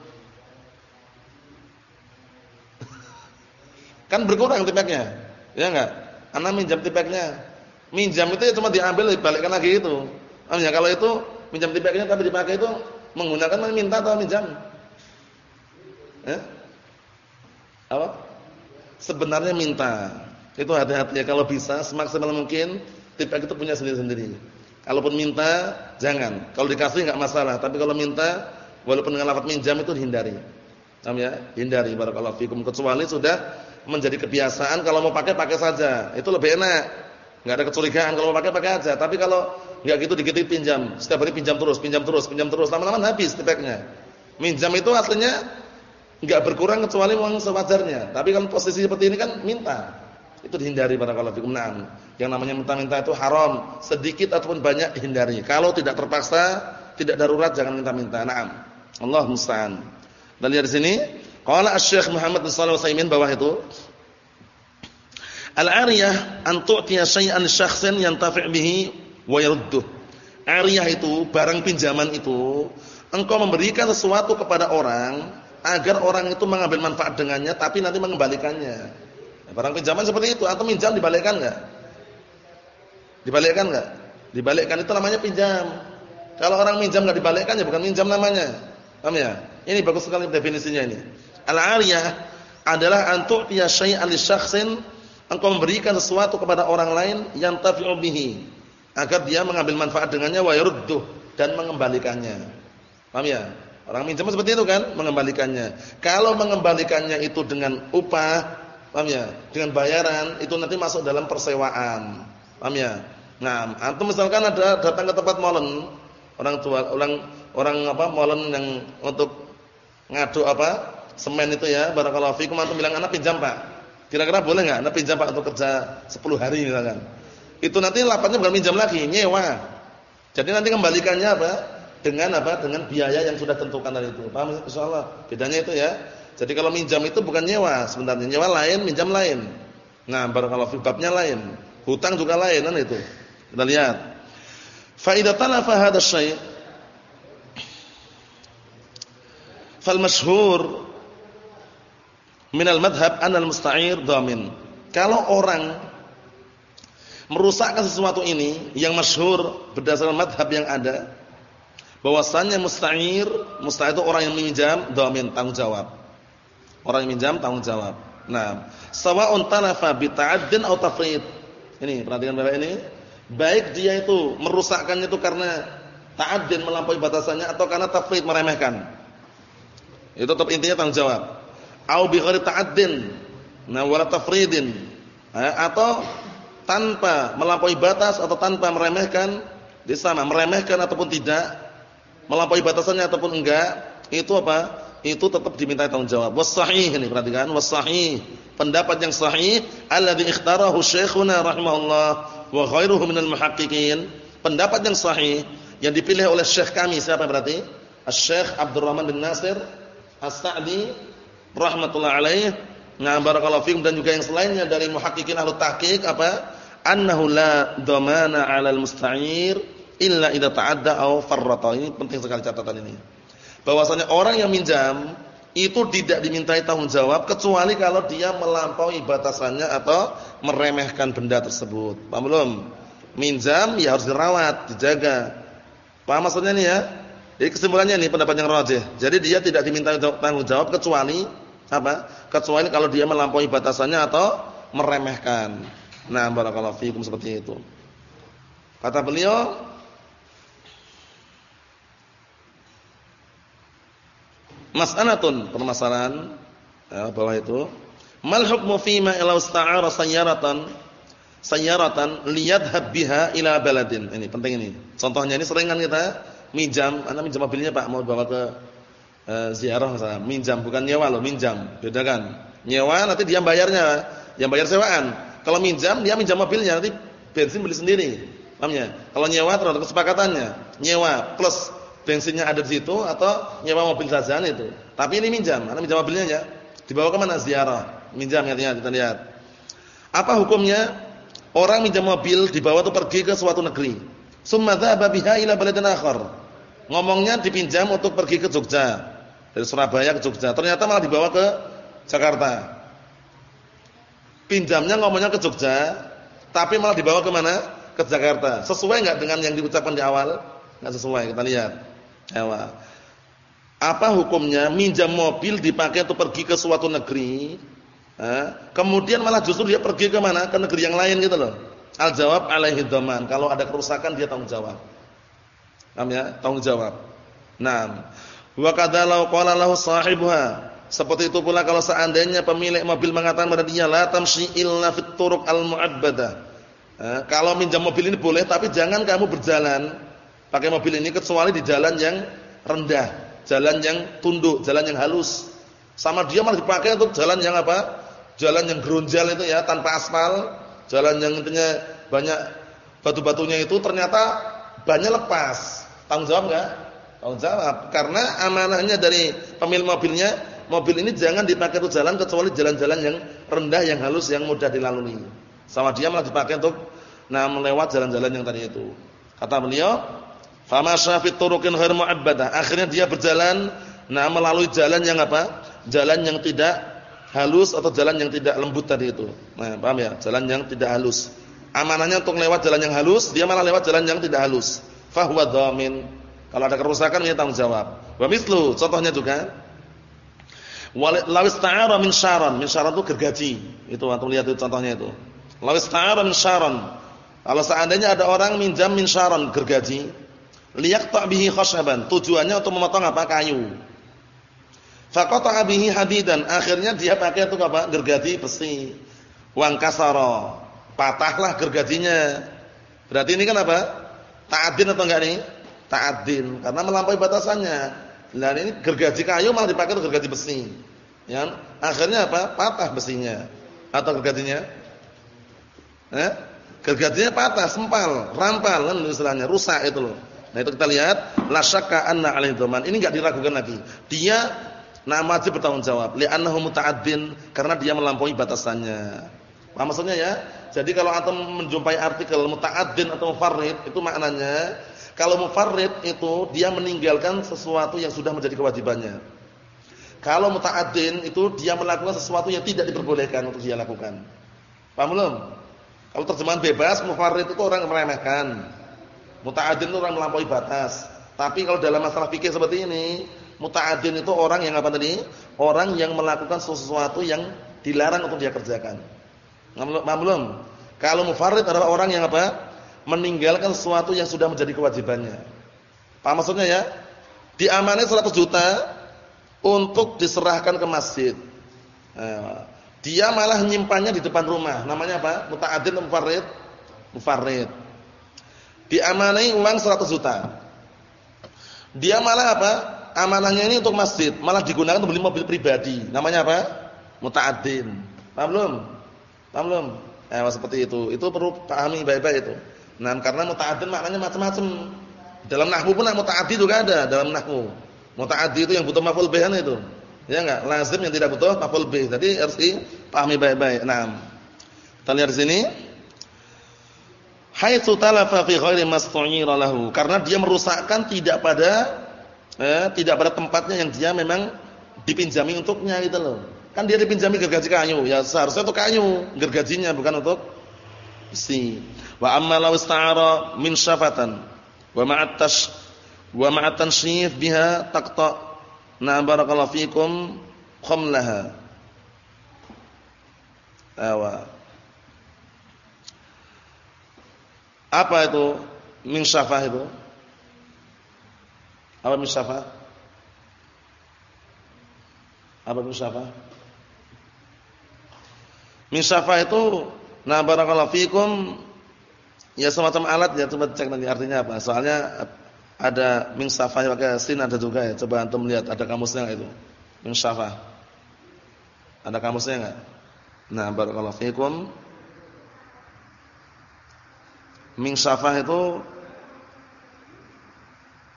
Speaker 1: kan berkurang tip X-nya. Ya enggak? Ana minjam tip X-nya. Minjam itu ya cuma diambil dibalikkan lagi itu. Ya kalau itu minjam tipeknya tapi dipakai itu menggunakan minta atau minjam? Eh? Apa? Sebenarnya minta. Itu hati-hati ya kalau bisa semaksimal mungkin tipek itu punya sendiri-sendiri. Kalaupun minta jangan. Kalau dikasih enggak masalah, tapi kalau minta walaupun dengan lafaz minjam itu hindari. Paham ya? Hindari barakallahu fikum kecuali sudah menjadi kebiasaan kalau mau pakai pakai saja. Itu lebih enak. Enggak ada kecurigaan kalau mau pakai pakai aja. Tapi kalau Enggak gitu dikit pinjam, setiap hari pinjam terus, pinjam terus, pinjam terus, lama-lama habis tipeknya. Minjam itu aslinya enggak berkurang kecuali uang sewajarnya. Tapi kalau posisi seperti ini kan minta. Itu dihindari barakallahu fikum. Naam. Yang namanya minta-minta itu haram, sedikit ataupun banyak dihindari. Kalau tidak terpaksa, tidak darurat jangan minta-minta. Naam. Allah musta'an. Dan lihat di sini, qala Asy-Syaikh Muhammad bin Shalih Al-Utsaimin bawah itu Al-ariyah an tu'tiya syai'an syakhsin yantafi' bihi wa yarudduh. Ariyah itu, barang pinjaman itu, engkau memberikan sesuatu kepada orang agar orang itu mengambil manfaat dengannya tapi nanti mengembalikannya. barang pinjaman seperti itu, atau minjam dibalikkan enggak? Dibalikkan enggak? Dibalikkan itu namanya pinjam. Kalau orang minjam enggak dibalikkan ya bukan minjam namanya. Paham ya? Ini bagus sekali definisinya ini. Al-ariyah adalah antu'tiya syai'an li syakhsin engkau memberikan sesuatu kepada orang lain yang tafi'u bihi agar dia mengambil manfaat dengannya wa yurduh dan mengembalikannya. Paham ya? Orang minjam seperti itu kan, mengembalikannya. Kalau mengembalikannya itu dengan upah, paham ya? Dengan bayaran itu nanti masuk dalam persewaan. Paham ya? Nah, antum misalkan ada datang ke tempat molen, orang tua orang orang apa molen yang untuk ngadu apa? semen itu ya, barakallahu fikum antum bilang anak pinjam, Pak. Kira-kira boleh enggak anak pinjam Pak untuk kerja 10 hari misalkan? Itu nanti lapatnya bukan minjam lagi, nyewa. Jadi nanti kembalikannya apa? Dengan apa? Dengan biaya yang sudah tentukan tadi itu. Paham insyaallah? Bedanya itu ya. Jadi kalau minjam itu bukan nyewa, sebenarnya nyewa lain, minjam lain. Nah, barakallahu fi babnya lain. Hutang juga lain kan itu. Kita lihat. Fa idza talafa hadha syai' fal mashhur min al-madhhab anna al-musta'ir dhamin. Kalau orang merusakkan sesuatu ini yang masyhur berdasarkan madhab yang ada bahwasannya musta'ir musta'ir itu orang yang meminjam dhamin tanggung jawab. Orang yang minjam tanggung jawab. Nah sawa'un talafa bi ta'addin atau tafrid. Ini perhatikan Bapak ini. Baik dia itu merusakkannya itu karena ta'addin melampaui batasannya atau karena tafrid meremehkan. Itu tetap intinya tanggung jawab. Au bi ghairi ta'addin nah wala tafridin eh, atau tanpa melampaui batas atau tanpa meremehkan di sana meremehkan ataupun tidak melampaui batasannya ataupun enggak itu apa? Itu tetap diminta tanggung jawab. Wasahih ini perhatikan. Wasahih pendapat yang sahih alladzi ikhtarahu syekhuna rahimahullah wa khairuhu minal muhaqqiqin. Pendapat yang sahih yang dipilih oleh syekh kami siapa berarti? Asy-Syaikh Abdurrahman bin Nasir As-Sa'di rahmatullah alaih Nah, barakallahu fikum dan juga yang selainnya dari muhaqqiqin ahli tahqiq apa? Annahu la dhamana 'alal musta'ir illa idza ta'adda aw farrata. Ini penting sekali catatan ini. Bahwasanya orang yang minjam itu tidak dimintai tanggung jawab kecuali kalau dia melampaui batasannya atau meremehkan benda tersebut. Paham belum? Minjam ya harus dirawat, dijaga. Paham maksudnya nih ya? Jadi kesimpulannya nih pendapat yang rajih. Jadi dia tidak diminta tanggung jawab kecuali apa? Kecuali kalau dia melampaui batasannya atau meremehkan. Nah, barakallahu fiikum seperti itu. Kata beliau Mas'alatun permasalahan ya, bawah itu mal hukmu fi ma ila ista'ara sayyaratan sayyaratan liyadhhab biha ila baladin ini penting ini contohnya ini seringan kita minjam, Anda minjam mobilnya Pak mau bawa ke e, ziarah misalnya, minjam bukan nyewa loh, minjam. Beda kan? Nyewa nanti dia bayarnya, yang bayar sewaan. Kalau minjam dia minjam mobilnya, nanti bensin beli sendiri. Paham ya? Kalau nyewa terus kesepakatannya, nyewa plus bensinnya ada di situ atau nyewa mobil saja itu. Tapi ini minjam, Anda minjam mobilnya ya. Dibawa ke mana ziarah? Minjam ya kita lihat. Apa hukumnya? Orang minjam mobil dibawa tuh pergi ke suatu negeri. Summa dzahaba biha ila baladin akhar ngomongnya dipinjam untuk pergi ke Jogja. Dari Surabaya ke Jogja. Ternyata malah dibawa ke Jakarta. Pinjamnya ngomongnya ke Jogja, tapi malah dibawa ke mana? Ke Jakarta. Sesuai enggak dengan yang diucapkan di awal? Enggak sesuai, kita lihat. Ewa. Apa hukumnya minjam mobil dipakai untuk pergi ke suatu negeri? Eh? Kemudian malah justru dia pergi ke mana? Ke negeri yang lain gitu loh. Al jawab alaihi. Kalau ada kerusakan dia tanggung jawab. Paham ya? Tanggung jawab. Naam. Wa kadzalau qala lahu sahibuha. Seperti itu pula kalau seandainya pemilik mobil mengatakan pada dia la tamshi illa fit turuq al mu'abbada. Kalau minjam mobil ini boleh tapi jangan kamu berjalan pakai mobil ini kecuali di jalan yang rendah, jalan yang tunduk, jalan yang halus. Sama dia malah dipakai untuk jalan yang apa? Jalan yang gerunjal itu ya, tanpa aspal, jalan yang intinya banyak batu-batunya itu ternyata bannya lepas. Tanggung jawab enggak? Tanggung jawab. Karena amanahnya dari pemilik mobilnya, mobil ini jangan dipakai untuk jalan kecuali jalan-jalan yang rendah, yang halus, yang mudah dilalui. Sama dia malah dipakai untuk nah melewat jalan-jalan yang tadi itu. Kata beliau, "Fama syafit turuqin ghair mu'abbadah." Akhirnya dia berjalan nah melalui jalan yang apa? Jalan yang tidak halus atau jalan yang tidak lembut tadi itu. Nah, paham ya? Jalan yang tidak halus. Amanahnya untuk lewat jalan yang halus, dia malah lewat jalan yang tidak halus fahuwa dhamin. Kalau ada kerusakan dia tanggung jawab. Wa mislu, contohnya juga Law ista'ara min syaran, min syaran itu gergaji. Itu antum lihat itu contohnya itu. Law ista'ara min syaran. Kalau seandainya ada orang minjam min syaran gergaji, liyaqta' bihi khashaban. Tujuannya untuk memotong apa? Kayu. Faqata'a bihi hadidan. Akhirnya dia pakai untuk apa? Gergaji besi. Wang kasara. Patahlah gergajinya. Berarti ini kan apa? Ta'adin atau enggak nih? Ta'adin karena melampaui batasannya. Dan ini gergaji kayu malah dipakai untuk gergaji besi. Ya, akhirnya apa? Patah besinya. Atau gergajinya? Eh? Gergajinya patah, sempal, rampal kan istilahnya, rusak itu loh. Nah, itu kita lihat la syakka anna alaihi dhaman. Ini enggak diragukan lagi. Dia nama wajib bertanggung jawab li'annahu muta'addin karena dia melampaui batasannya. Apa maksudnya ya? Jadi kalau antum menjumpai artikel muta'addin atau mufarrid itu maknanya kalau mufarrid itu dia meninggalkan sesuatu yang sudah menjadi kewajibannya. Kalau muta'addin itu dia melakukan sesuatu yang tidak diperbolehkan untuk dia lakukan. Paham belum? Kalau terjemahan bebas mufarrid itu orang yang meremehkan. Muta'addin itu orang melampaui batas. Tapi kalau dalam masalah fikih seperti ini, muta'addin itu orang yang apa tadi? Orang yang melakukan sesuatu yang dilarang untuk dia kerjakan. Paham belum? Kalau mufarrid adalah orang yang apa? Meninggalkan sesuatu yang sudah menjadi kewajibannya. Paham maksudnya ya? Diamanai 100 juta untuk diserahkan ke masjid. Nah, dia malah nyimpannya di depan rumah. Namanya apa? Muta'addin atau mufarrid? Mufarrid. Diamanai uang 100 juta. Dia malah apa? Amanahnya ini untuk masjid, malah digunakan untuk beli mobil pribadi. Namanya apa? Muta'addin. Paham belum? Paham belum? Eh, seperti itu. Itu perlu pahami baik-baik itu. Nah, karena muta'addin maknanya macam-macam. Dalam nahwu pun muta'addi juga ada dalam nahwu. Muta'addi itu yang butuh maf'ul bih itu. Ya enggak? Lazim yang tidak butuh maf'ul bih. Jadi harus dipahami baik-baik. Nah, kita lihat di sini. haitsu talafa fi ghairi mastu'ira lahu karena dia merusakkan tidak pada eh, tidak pada tempatnya yang dia memang dipinjami untuknya gitu loh. Kan dia dipinjami gergaji kayu, ya seharusnya itu kayu gergajinya bukan untuk si. Wa amma law ista'ara min syafatan wa ma'at tash wa ma'at tanshif biha taqta. Na barakallahu fikum khamlaha. Awa. Apa itu min syafah itu? Apa min syafah? Apa min syafah? Min syafah itu nah barakallahu fikum ya semacam alat ya coba cek nanti artinya apa. Soalnya ada min syafah pakai sin ada juga ya. Coba antum lihat ada kamusnya enggak itu? Min syafah. Ada kamusnya enggak? Nah barakallahu fikum Ming syafah itu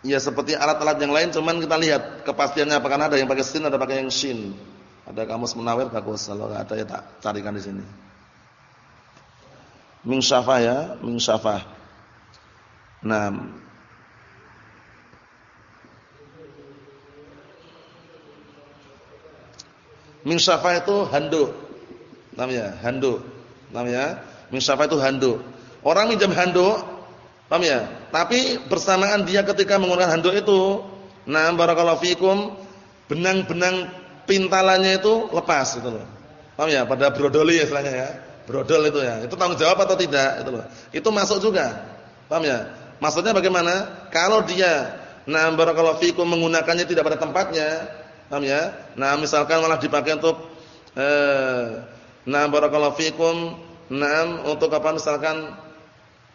Speaker 1: ya seperti alat-alat yang lain cuman kita lihat kepastiannya apakah ada yang pakai sin ada pakai yang shin. Ada kamus menawir bagus kalau enggak ada ya tak carikan di sini. Ming syafah ya, ming syafah. Nah, Ming syafah itu handuk. Namanya handuk. Namanya ming syafah itu handuk. Orang minjam handuk, paham ya? Tapi bersamaan dia ketika menggunakan handuk itu, nah barakallahu fikum, benang-benang pintalannya itu lepas gitu loh. Paham ya? Pada brodoli ya istilahnya ya. Brodol itu ya. Itu tanggung jawab atau tidak itu loh. Itu masuk juga. Paham ya? Maksudnya bagaimana? Kalau dia nah barakallahu fikum menggunakannya tidak pada tempatnya, paham ya? Nah, misalkan malah dipakai untuk eh nah barakallahu fikum, nah untuk apa misalkan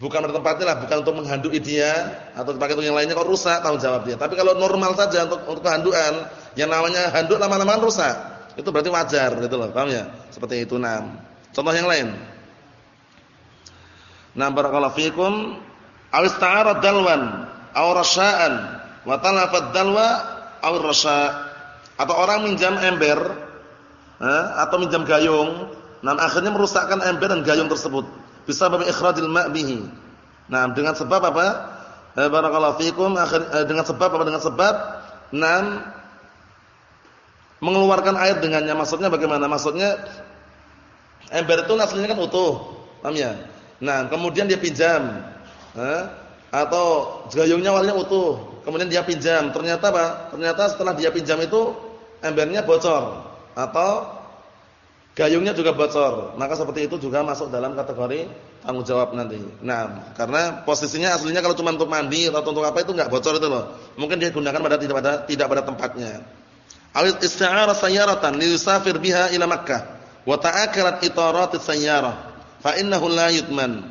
Speaker 1: bukan pada tempatnya lah, bukan untuk menghandui dia atau pakai untuk yang lainnya kalau rusak tanggung jawab dia. Tapi kalau normal saja untuk untuk kehanduan, yang namanya handuk lama-lama rusak. Itu berarti wajar gitu loh, paham ya? Seperti itu nam. Contoh yang lain. Nah, barakallahu fikum aw ista'ara dalwan aw rasya'an wa talafat dalwa aw rasya' atau orang minjam ember atau minjam gayung dan akhirnya merusakkan ember dan gayung tersebut bisa bab ikhrajil ma' bihi. Nah, dengan sebab apa? Eh, barakallahu fikum eh, dengan sebab apa? Dengan sebab enam mengeluarkan air dengannya. Maksudnya bagaimana? Maksudnya ember itu aslinya kan utuh. Paham ya? Nah, kemudian dia pinjam. Eh, atau gayungnya awalnya utuh, kemudian dia pinjam. Ternyata apa? Ternyata setelah dia pinjam itu embernya bocor atau gayungnya juga bocor, maka seperti itu juga masuk dalam kategori tanggung jawab nanti. Nah, karena posisinya aslinya kalau cuma untuk mandi atau untuk apa itu enggak bocor itu loh. Mungkin dia gunakan pada tidak pada tidak pada tempatnya. Al isti'ara sayyaratan li yusafir biha ila Makkah wa ta'akkarat itarat sayyarah fa innahu la yutman.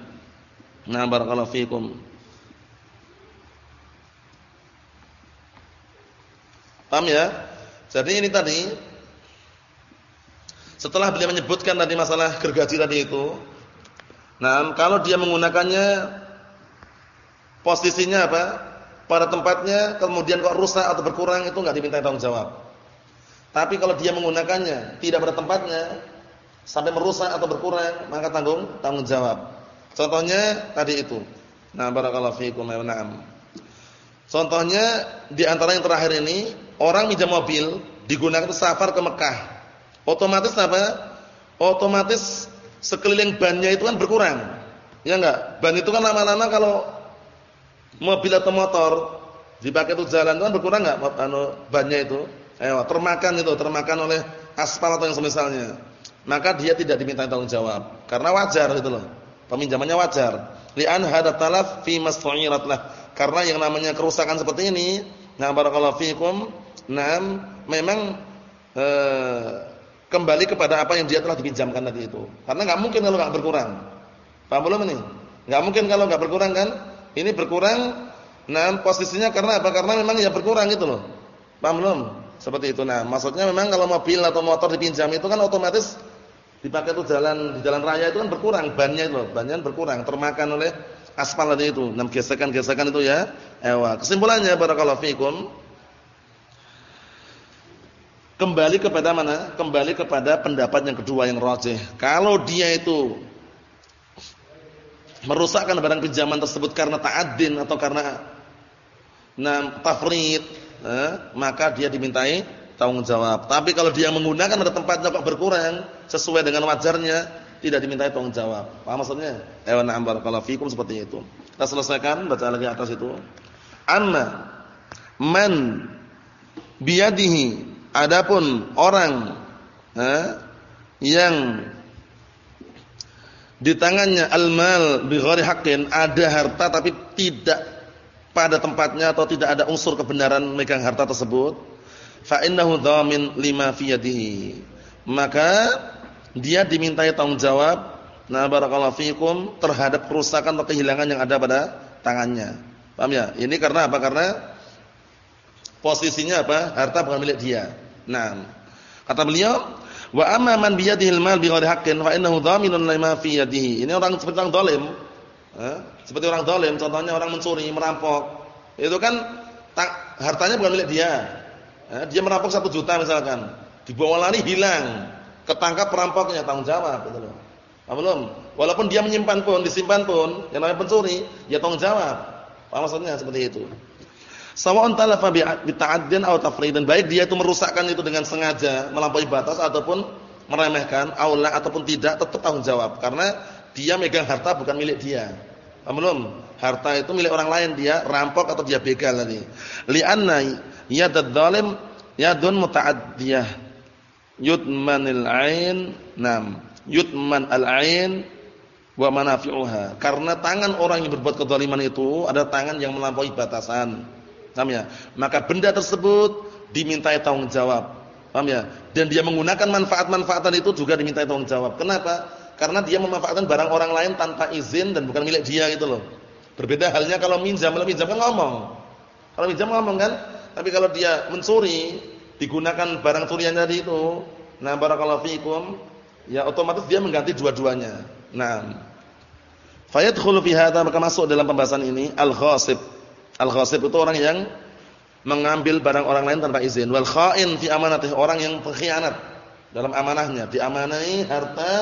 Speaker 1: Nah, barakallahu fikum. Paham ya? Jadi ini tadi setelah beliau menyebutkan tadi masalah gergaji tadi itu, nah kalau dia menggunakannya posisinya apa? Pada tempatnya, kemudian kok rusak atau berkurang itu nggak diminta tanggung jawab. Tapi kalau dia menggunakannya tidak pada tempatnya, sampai merusak atau berkurang, maka tanggung tanggung jawab. Contohnya tadi itu. Nah, barakallahu fiikum wa na'am. Contohnya di antara yang terakhir ini, orang minjam mobil digunakan safar ke Mekah. Otomatis apa? Otomatis sekeliling bannya itu kan berkurang. Ya enggak? Ban itu kan lama-lama kalau mobil atau motor dipakai untuk jalan itu kan berkurang enggak anu bannya itu? Ayo, termakan itu, termakan oleh aspal atau yang semisalnya. Maka dia tidak diminta tanggung jawab karena wajar gitu loh. Peminjamannya wajar. Li'an hada talaf fi masfu'irat lah. Karena yang namanya kerusakan seperti ini, nah barakallahu fikum, nah memang eh, kembali kepada apa yang dia telah dipinjamkan tadi itu. Karena nggak mungkin kalau nggak berkurang. Paham belum ini? Nggak mungkin kalau nggak berkurang kan? Ini berkurang, nah posisinya karena apa? Karena memang ya berkurang gitu loh. Paham belum? Seperti itu. Nah, maksudnya memang kalau mobil atau motor dipinjam itu kan otomatis dipakai tuh jalan di jalan raya itu kan berkurang bannya itu bannya berkurang termakan oleh aspal tadi itu. Nah, gesekan-gesekan itu ya. Ewa. Kesimpulannya barakallahu fikum Kembali kepada mana? Kembali kepada pendapat yang kedua yang rajih. Kalau dia itu merusakkan barang pinjaman tersebut karena ta'addin atau karena nah tafrid, eh, maka dia dimintai tanggung jawab. Tapi kalau dia menggunakan pada tempatnya kok berkurang sesuai dengan wajarnya, tidak dimintai tanggung jawab. Paham maksudnya? Ewa na'am barakallahu fikum seperti itu. Kita selesaikan baca lagi atas itu. Amma man biyadihi adapun orang eh, yang di tangannya al-mal bi ghairi haqqin ada harta tapi tidak pada tempatnya atau tidak ada unsur kebenaran megang harta tersebut fa innahu dhamin lima fi yadihi maka dia dimintai tanggung jawab nah barakallahu fikum terhadap kerusakan atau kehilangan yang ada pada tangannya paham ya ini karena apa karena posisinya apa harta bukan milik dia nah kata beliau Wa amma man bi yadihi al-mal bighairi haqqin fa innahu dhaminun lima fi yadihi. Ini orang seperti orang zalim. Eh? Seperti orang zalim, contohnya orang mencuri, merampok. Itu kan tak, hartanya bukan milik dia. Eh? Dia merampok satu juta misalkan. Dibawa lari hilang. Ketangkap perampoknya tanggung jawab gitu loh. belum? Walaupun dia menyimpan pun, disimpan pun, yang namanya pencuri, ya tanggung jawab. Apa maksudnya seperti itu? Sawa'un talafa bi ta'addin aw tafridan, baik dia itu merusakkan itu dengan sengaja, melampaui batas ataupun meremehkan, aula ataupun tidak, tetap tanggung jawab karena dia megang harta bukan milik dia. Belum? Harta itu milik orang lain, dia rampok atau dia begal tadi. Li'anna yadad zalim yadun muta'addiyah. Yudmanil ain, nam. Yudman al-ain wa manafi'uha. Karena tangan orang yang berbuat kezaliman itu ada tangan yang melampaui batasan Paham ya? Maka benda tersebut dimintai tanggung jawab. Paham ya? Dan dia menggunakan manfaat-manfaatan itu juga dimintai tanggung jawab. Kenapa? Karena dia memanfaatkan barang orang lain tanpa izin dan bukan milik dia gitu loh. Berbeda halnya kalau minjam, kalau minjam kan ngomong. Kalau minjam ngomong kan? Tapi kalau dia mencuri, digunakan barang curian tadi itu, nah barakallahu fikum, ya otomatis dia mengganti dua-duanya. Nah, fayadkhulu fi hadza maka masuk dalam pembahasan ini al-ghasib Al-ghasib itu orang yang mengambil barang orang lain tanpa izin. Wal kha'in fi amanatih, orang yang pengkhianat dalam amanahnya. Diamanai harta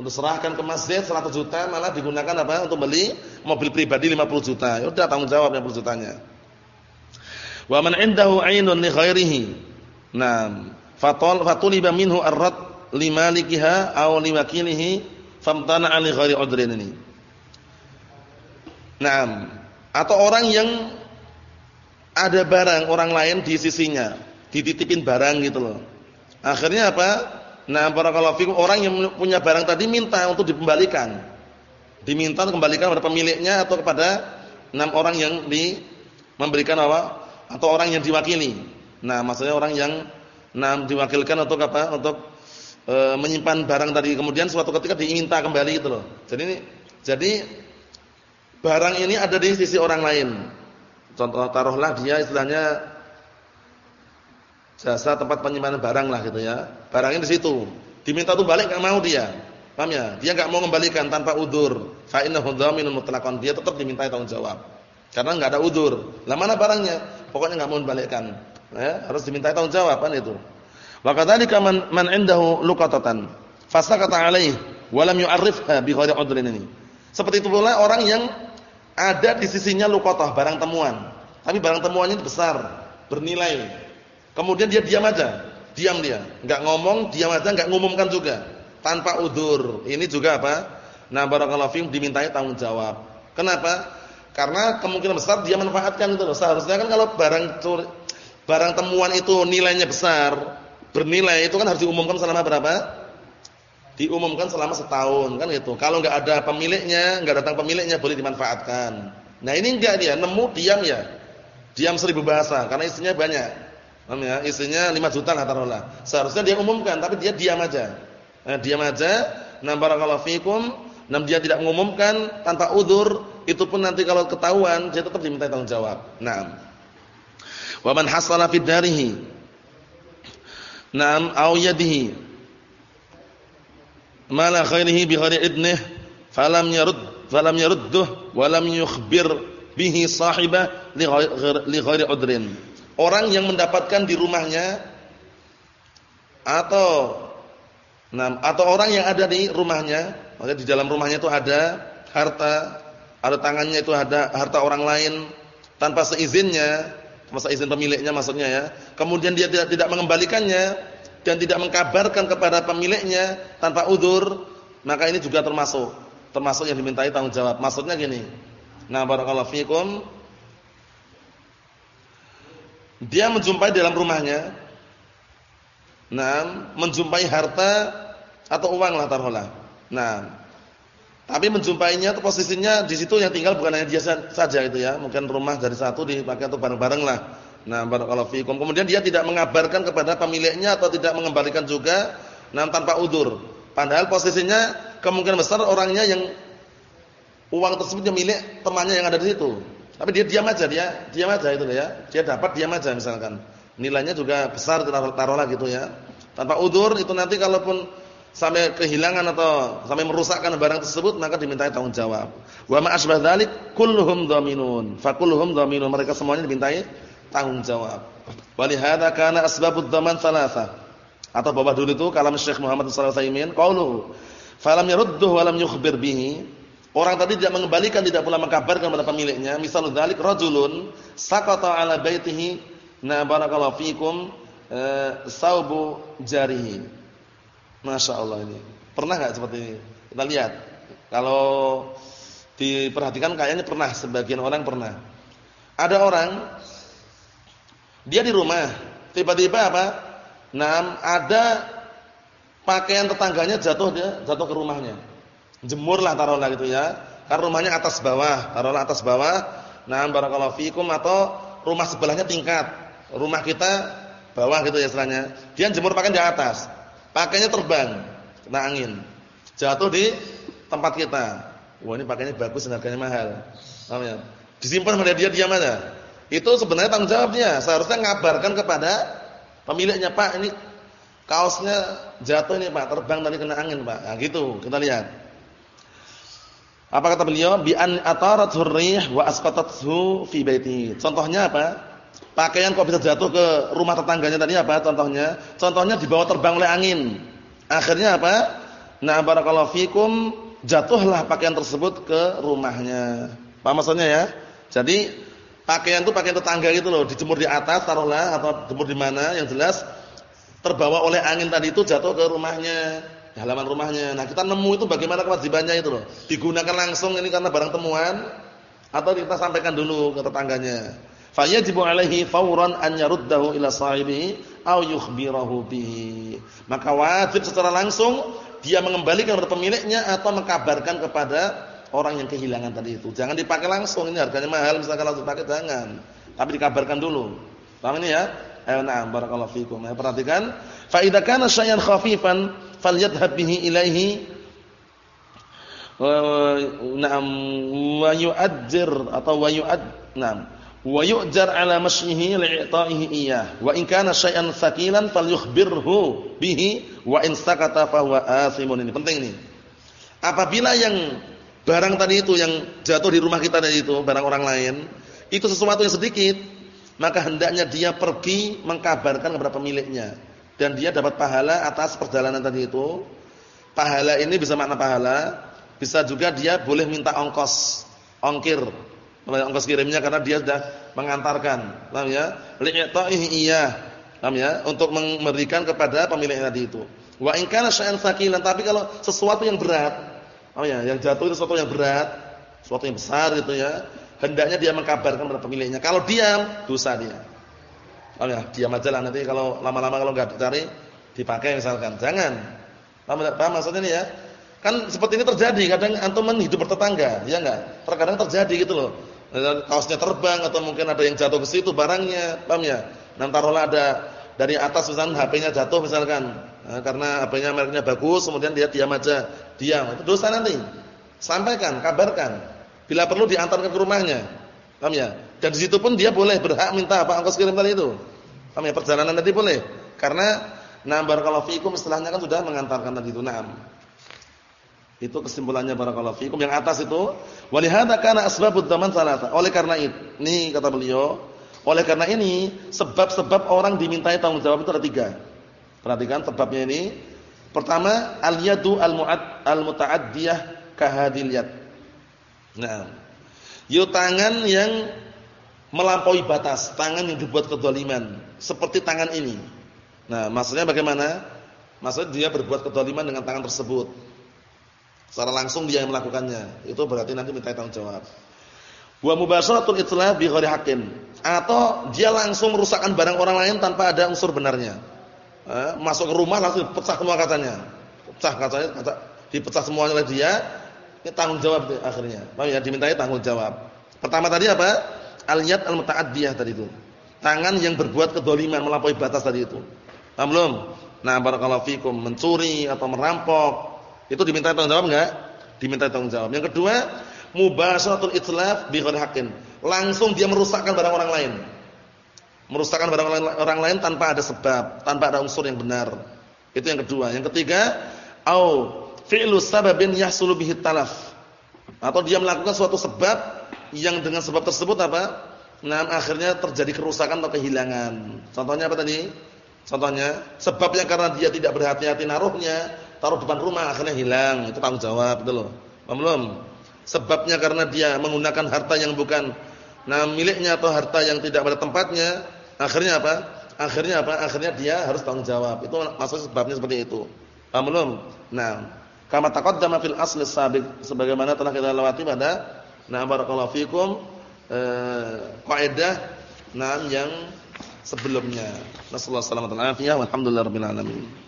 Speaker 1: untuk serahkan ke masjid 100 juta malah digunakan apa? Untuk beli mobil pribadi 50 juta. Ya udah tanggung jawab 50 jutanya. Wa man 'indahu 'ainun li ghairihi. Naam. Fatul fatuliba minhu ar-rad limalikiha aw liwakilihi famtana'a li ghairi udrin ini. Naam atau orang yang ada barang orang lain di sisinya, dititipin barang gitu loh. Akhirnya apa? Nah, barakallahu fikum orang yang punya barang tadi minta untuk dikembalikan. Diminta untuk kembalikan kepada pemiliknya atau kepada enam orang yang di memberikan apa? Atau orang yang diwakili. Nah, maksudnya orang yang enam diwakilkan untuk apa? Untuk e, menyimpan barang tadi kemudian suatu ketika diminta kembali gitu loh. Jadi ini jadi barang ini ada di sisi orang lain. Contoh taruhlah dia istilahnya jasa tempat penyimpanan barang lah gitu ya. Barangnya di situ. Diminta tuh balik enggak mau dia. Paham ya? Dia enggak mau kembalikan tanpa udzur. Fa innahu dhaminun mutlaqan. Dia tetap dimintai tanggung jawab. Karena enggak ada udzur. Lah mana barangnya? Pokoknya enggak mau kembalikan. Ya, harus dimintai tanggung jawab kan itu. Wa kadzalika man man indahu luqatatan fasakata alaihi wa lam yu'arrifha bi ghairi udrin ini. Seperti itu pula orang yang ada di sisinya luqatah barang temuan. Tapi barang temuannya besar, bernilai. Kemudian dia diam aja. Diam dia, enggak ngomong, diam aja, enggak ngumumkan juga. Tanpa udur. Ini juga apa? Nah, barakallahu fiikum dimintai tanggung jawab. Kenapa? Karena kemungkinan besar dia manfaatkan itu. Seharusnya kan kalau barang curi, barang temuan itu nilainya besar, bernilai itu kan harus diumumkan selama berapa? diumumkan selama setahun kan gitu. Kalau nggak ada pemiliknya, nggak datang pemiliknya boleh dimanfaatkan. Nah ini enggak dia, nemu diam ya. Diam seribu bahasa karena istrinya banyak. Paham ya? Istrinya 5 juta lah taruhlah. Seharusnya dia umumkan tapi dia diam aja. Nah, diam aja. Nah, barakallahu fikum. Nah, dia tidak mengumumkan tanpa udzur, itu pun nanti kalau ketahuan dia tetap diminta tanggung jawab. Naam. Wa man hasala fi darihi. Naam, au yadihi mala khairihi bi ghairi idnih falam yarud falam yarudduh wa lam yukhbir bihi sahibah li ghairi udrin orang yang mendapatkan di rumahnya atau nah, atau orang yang ada di rumahnya maksudnya di dalam rumahnya itu ada harta, ada tangannya itu ada harta orang lain tanpa seizinnya, masa izin pemiliknya maksudnya ya. Kemudian dia tidak tidak mengembalikannya dan tidak mengkabarkan kepada pemiliknya tanpa udur, maka ini juga termasuk termasuk yang dimintai tanggung jawab. Maksudnya gini. Nah, barakallahu fikum. Dia menjumpai dalam rumahnya. Nah, menjumpai harta atau uang lah taruhlah. Nah, tapi menjumpainya itu posisinya di situ yang tinggal bukan hanya dia saja itu ya. Mungkin rumah dari satu dipakai untuk bareng-bareng lah. Nah, barakallahu fikum. Kemudian dia tidak mengabarkan kepada pemiliknya atau tidak mengembalikan juga nah tanpa udur. Padahal posisinya kemungkinan besar orangnya yang uang tersebut yang milik temannya yang ada di situ. Tapi dia diam aja dia, diam aja itu ya. Dia dapat diam aja misalkan. Nilainya juga besar taruhlah gitu ya. Tanpa udur itu nanti kalaupun sampai kehilangan atau sampai merusakkan barang tersebut maka dimintai tanggung jawab. Wa ma asbah dzalik kulluhum dhaminun. Fa kulluhum dhaminun. Mereka semuanya dimintai tanggung jawab. Wa li hadza kana asbabud dhaman thalatha. Atau bawah dulu itu kalam Syekh Muhammad sallallahu alaihi wasallam qauluhu falam yarudduhu wa lam yukhbir bihi. Orang tadi tidak mengembalikan tidak pula mengkabarkan kepada pemiliknya. Misalul dzalik rajulun saqata ala baitihi na barakallahu fikum eh, saubu jarihi Masya Allah ini. Pernah nggak seperti ini? Kita lihat. Kalau diperhatikan kayaknya pernah. Sebagian orang pernah. Ada orang, dia di rumah. Tiba-tiba apa? Nah, ada pakaian tetangganya jatuh dia jatuh ke rumahnya. Jemur lah taruhlah gitu ya. Karena rumahnya atas bawah, taruhlah atas bawah. Nah, barakallahu fikum atau rumah sebelahnya tingkat. Rumah kita bawah gitu ya istilahnya. Dia jemur pakaian di atas. Pakainya terbang, kena angin. Jatuh di tempat kita. Wah ini pakainya bagus dan harganya mahal. Paham ya? Disimpan oleh dia diam aja. Itu sebenarnya tanggung jawabnya. Seharusnya ngabarkan kepada pemiliknya, Pak, ini kaosnya jatuh ini Pak, terbang tadi kena angin Pak. Nah, gitu, kita lihat. Apa kata beliau? Bi an atarathu rih wa asqatathu fi baiti. Contohnya apa? Pakaian kok bisa jatuh ke rumah tetangganya tadi apa contohnya? Contohnya dibawa terbang oleh angin. Akhirnya apa? Nah, barakallahu fikum, jatuhlah pakaian tersebut ke rumahnya. Paham maksudnya ya? Jadi pakaian itu pakaian tetangga gitu loh, dijemur di atas taruhlah atau jemur di mana yang jelas terbawa oleh angin tadi itu jatuh ke rumahnya, di halaman rumahnya. Nah, kita nemu itu bagaimana kewajibannya itu loh. Digunakan langsung ini karena barang temuan atau kita sampaikan dulu ke tetangganya fayajibu alaihi fawran an yaruddahu ila sahibihi aw yukhbirahu bihi. Maka wajib secara langsung dia mengembalikan kepada pemiliknya atau mengkabarkan kepada orang yang kehilangan tadi itu. Jangan dipakai langsung, ini harganya mahal misalkan langsung pakai jangan. Tapi dikabarkan dulu. Paham ini ya? Ayo na'am barakallahu fikum. Ayo perhatikan, fa idza kana syai'an khafifan falyadhhab bihi ilaihi na'am wa yu'ajjir atau wa yu'ad na'am wa yu'jar ala masyihi li'ta'ihi iyyah wa in kana syai'an tsaqilan falyukhbirhu bihi. Wa in sakata fa huwa athimun. Ini penting ini. Apabila yang barang tadi itu yang jatuh di rumah kita tadi itu barang orang lain itu sesuatu yang sedikit maka hendaknya dia pergi mengkabarkan kepada pemiliknya. Dan dia dapat pahala atas perjalanan tadi itu. Pahala ini bisa makna pahala bisa juga dia boleh minta ongkos ongkir ongkos kirimnya karena dia sudah mengantarkan. Paham ya? Li'ta'ihi iya. Paham ya? Untuk memberikan kepada pemilik tadi itu. Wa in kana syai'an tsaqilan, tapi kalau sesuatu yang berat, oh ya, yang jatuh itu sesuatu yang berat, sesuatu yang besar gitu ya, hendaknya dia mengkabarkan kepada pemiliknya. Kalau diam, dosa dia. Paham ya? Diam aja lah nanti kalau lama-lama kalau enggak dicari dipakai misalkan. Jangan. Paham, paham maksudnya ini ya? Kan seperti ini terjadi, kadang antum hidup bertetangga, ya enggak? Terkadang terjadi gitu loh kaosnya terbang atau mungkin ada yang jatuh ke situ barangnya, paham ya? Nah, ada dari atas misalkan HP-nya jatuh misalkan, nah, karena HP-nya mereknya bagus, kemudian dia diam aja, diam, itu dosa nanti. Sampaikan, kabarkan. Bila perlu diantarkan ke rumahnya. Paham ya? Dan di situ pun dia boleh berhak minta apa ongkos kirim tadi itu. Paham ya? Perjalanan tadi boleh. Karena nah barakallahu fikum istilahnya kan sudah mengantarkan tadi itu. Naam. Itu kesimpulannya barakallahu fikum yang atas itu walihada kana asbabud daman salata. Oleh karena ini kata beliau, oleh karena ini sebab-sebab orang dimintai tanggung jawab itu ada tiga. Perhatikan sebabnya ini. Pertama, al-yadu al-mu'ad al-muta'addiyah kahadil yad. Nah, yuk tangan yang melampaui batas, tangan yang dibuat kedoliman, seperti tangan ini. Nah, maksudnya bagaimana? Maksudnya dia berbuat kedoliman dengan tangan tersebut. Secara langsung dia yang melakukannya. Itu berarti nanti minta tanggung jawab. Wa mubasharatul itlaf bi ghairi haqqin. Atau dia langsung merusakkan barang orang lain tanpa ada unsur benarnya. Eh, masuk ke rumah langsung pecah semua kacanya. Pecah kacanya, kaca dipecah semuanya oleh dia. Ini tanggung jawab akhirnya. Paham ya? Dimintai tanggung jawab. Pertama tadi apa? Al-yad al-muta'addiyah tadi itu. Tangan yang berbuat kedoliman melampaui batas tadi itu. Paham belum? Nah, barakallahu fikum mencuri atau merampok itu diminta tanggung jawab enggak? Diminta tanggung jawab. Yang kedua, mubasharatul itlaf bi haqqin. Langsung dia merusakkan barang orang lain. Merusakkan barang orang, orang lain tanpa ada sebab, tanpa ada unsur yang benar. Itu yang kedua. Yang ketiga, au fi'lu sababin yahsulu bihi talaf. Atau dia melakukan suatu sebab yang dengan sebab tersebut apa? Nah, akhirnya terjadi kerusakan atau kehilangan. Contohnya apa tadi? Contohnya, sebabnya karena dia tidak berhati-hati naruhnya, taruh depan rumah akhirnya hilang. Itu tanggung jawab, itu loh. Belum? Sebabnya karena dia menggunakan harta yang bukan nah miliknya atau harta yang tidak pada tempatnya, akhirnya apa? Akhirnya apa? Akhirnya dia harus tanggung jawab. Itu maksud sebabnya seperti itu. Belum? Nah, kama taqaddama fil asli sabiq sebagaimana telah kita lewati pada nah barakallahu fikum eh kaidah nah yang sebelumnya. Nasallahu alaihi wasallam. Alhamdulillah rabbil alamin.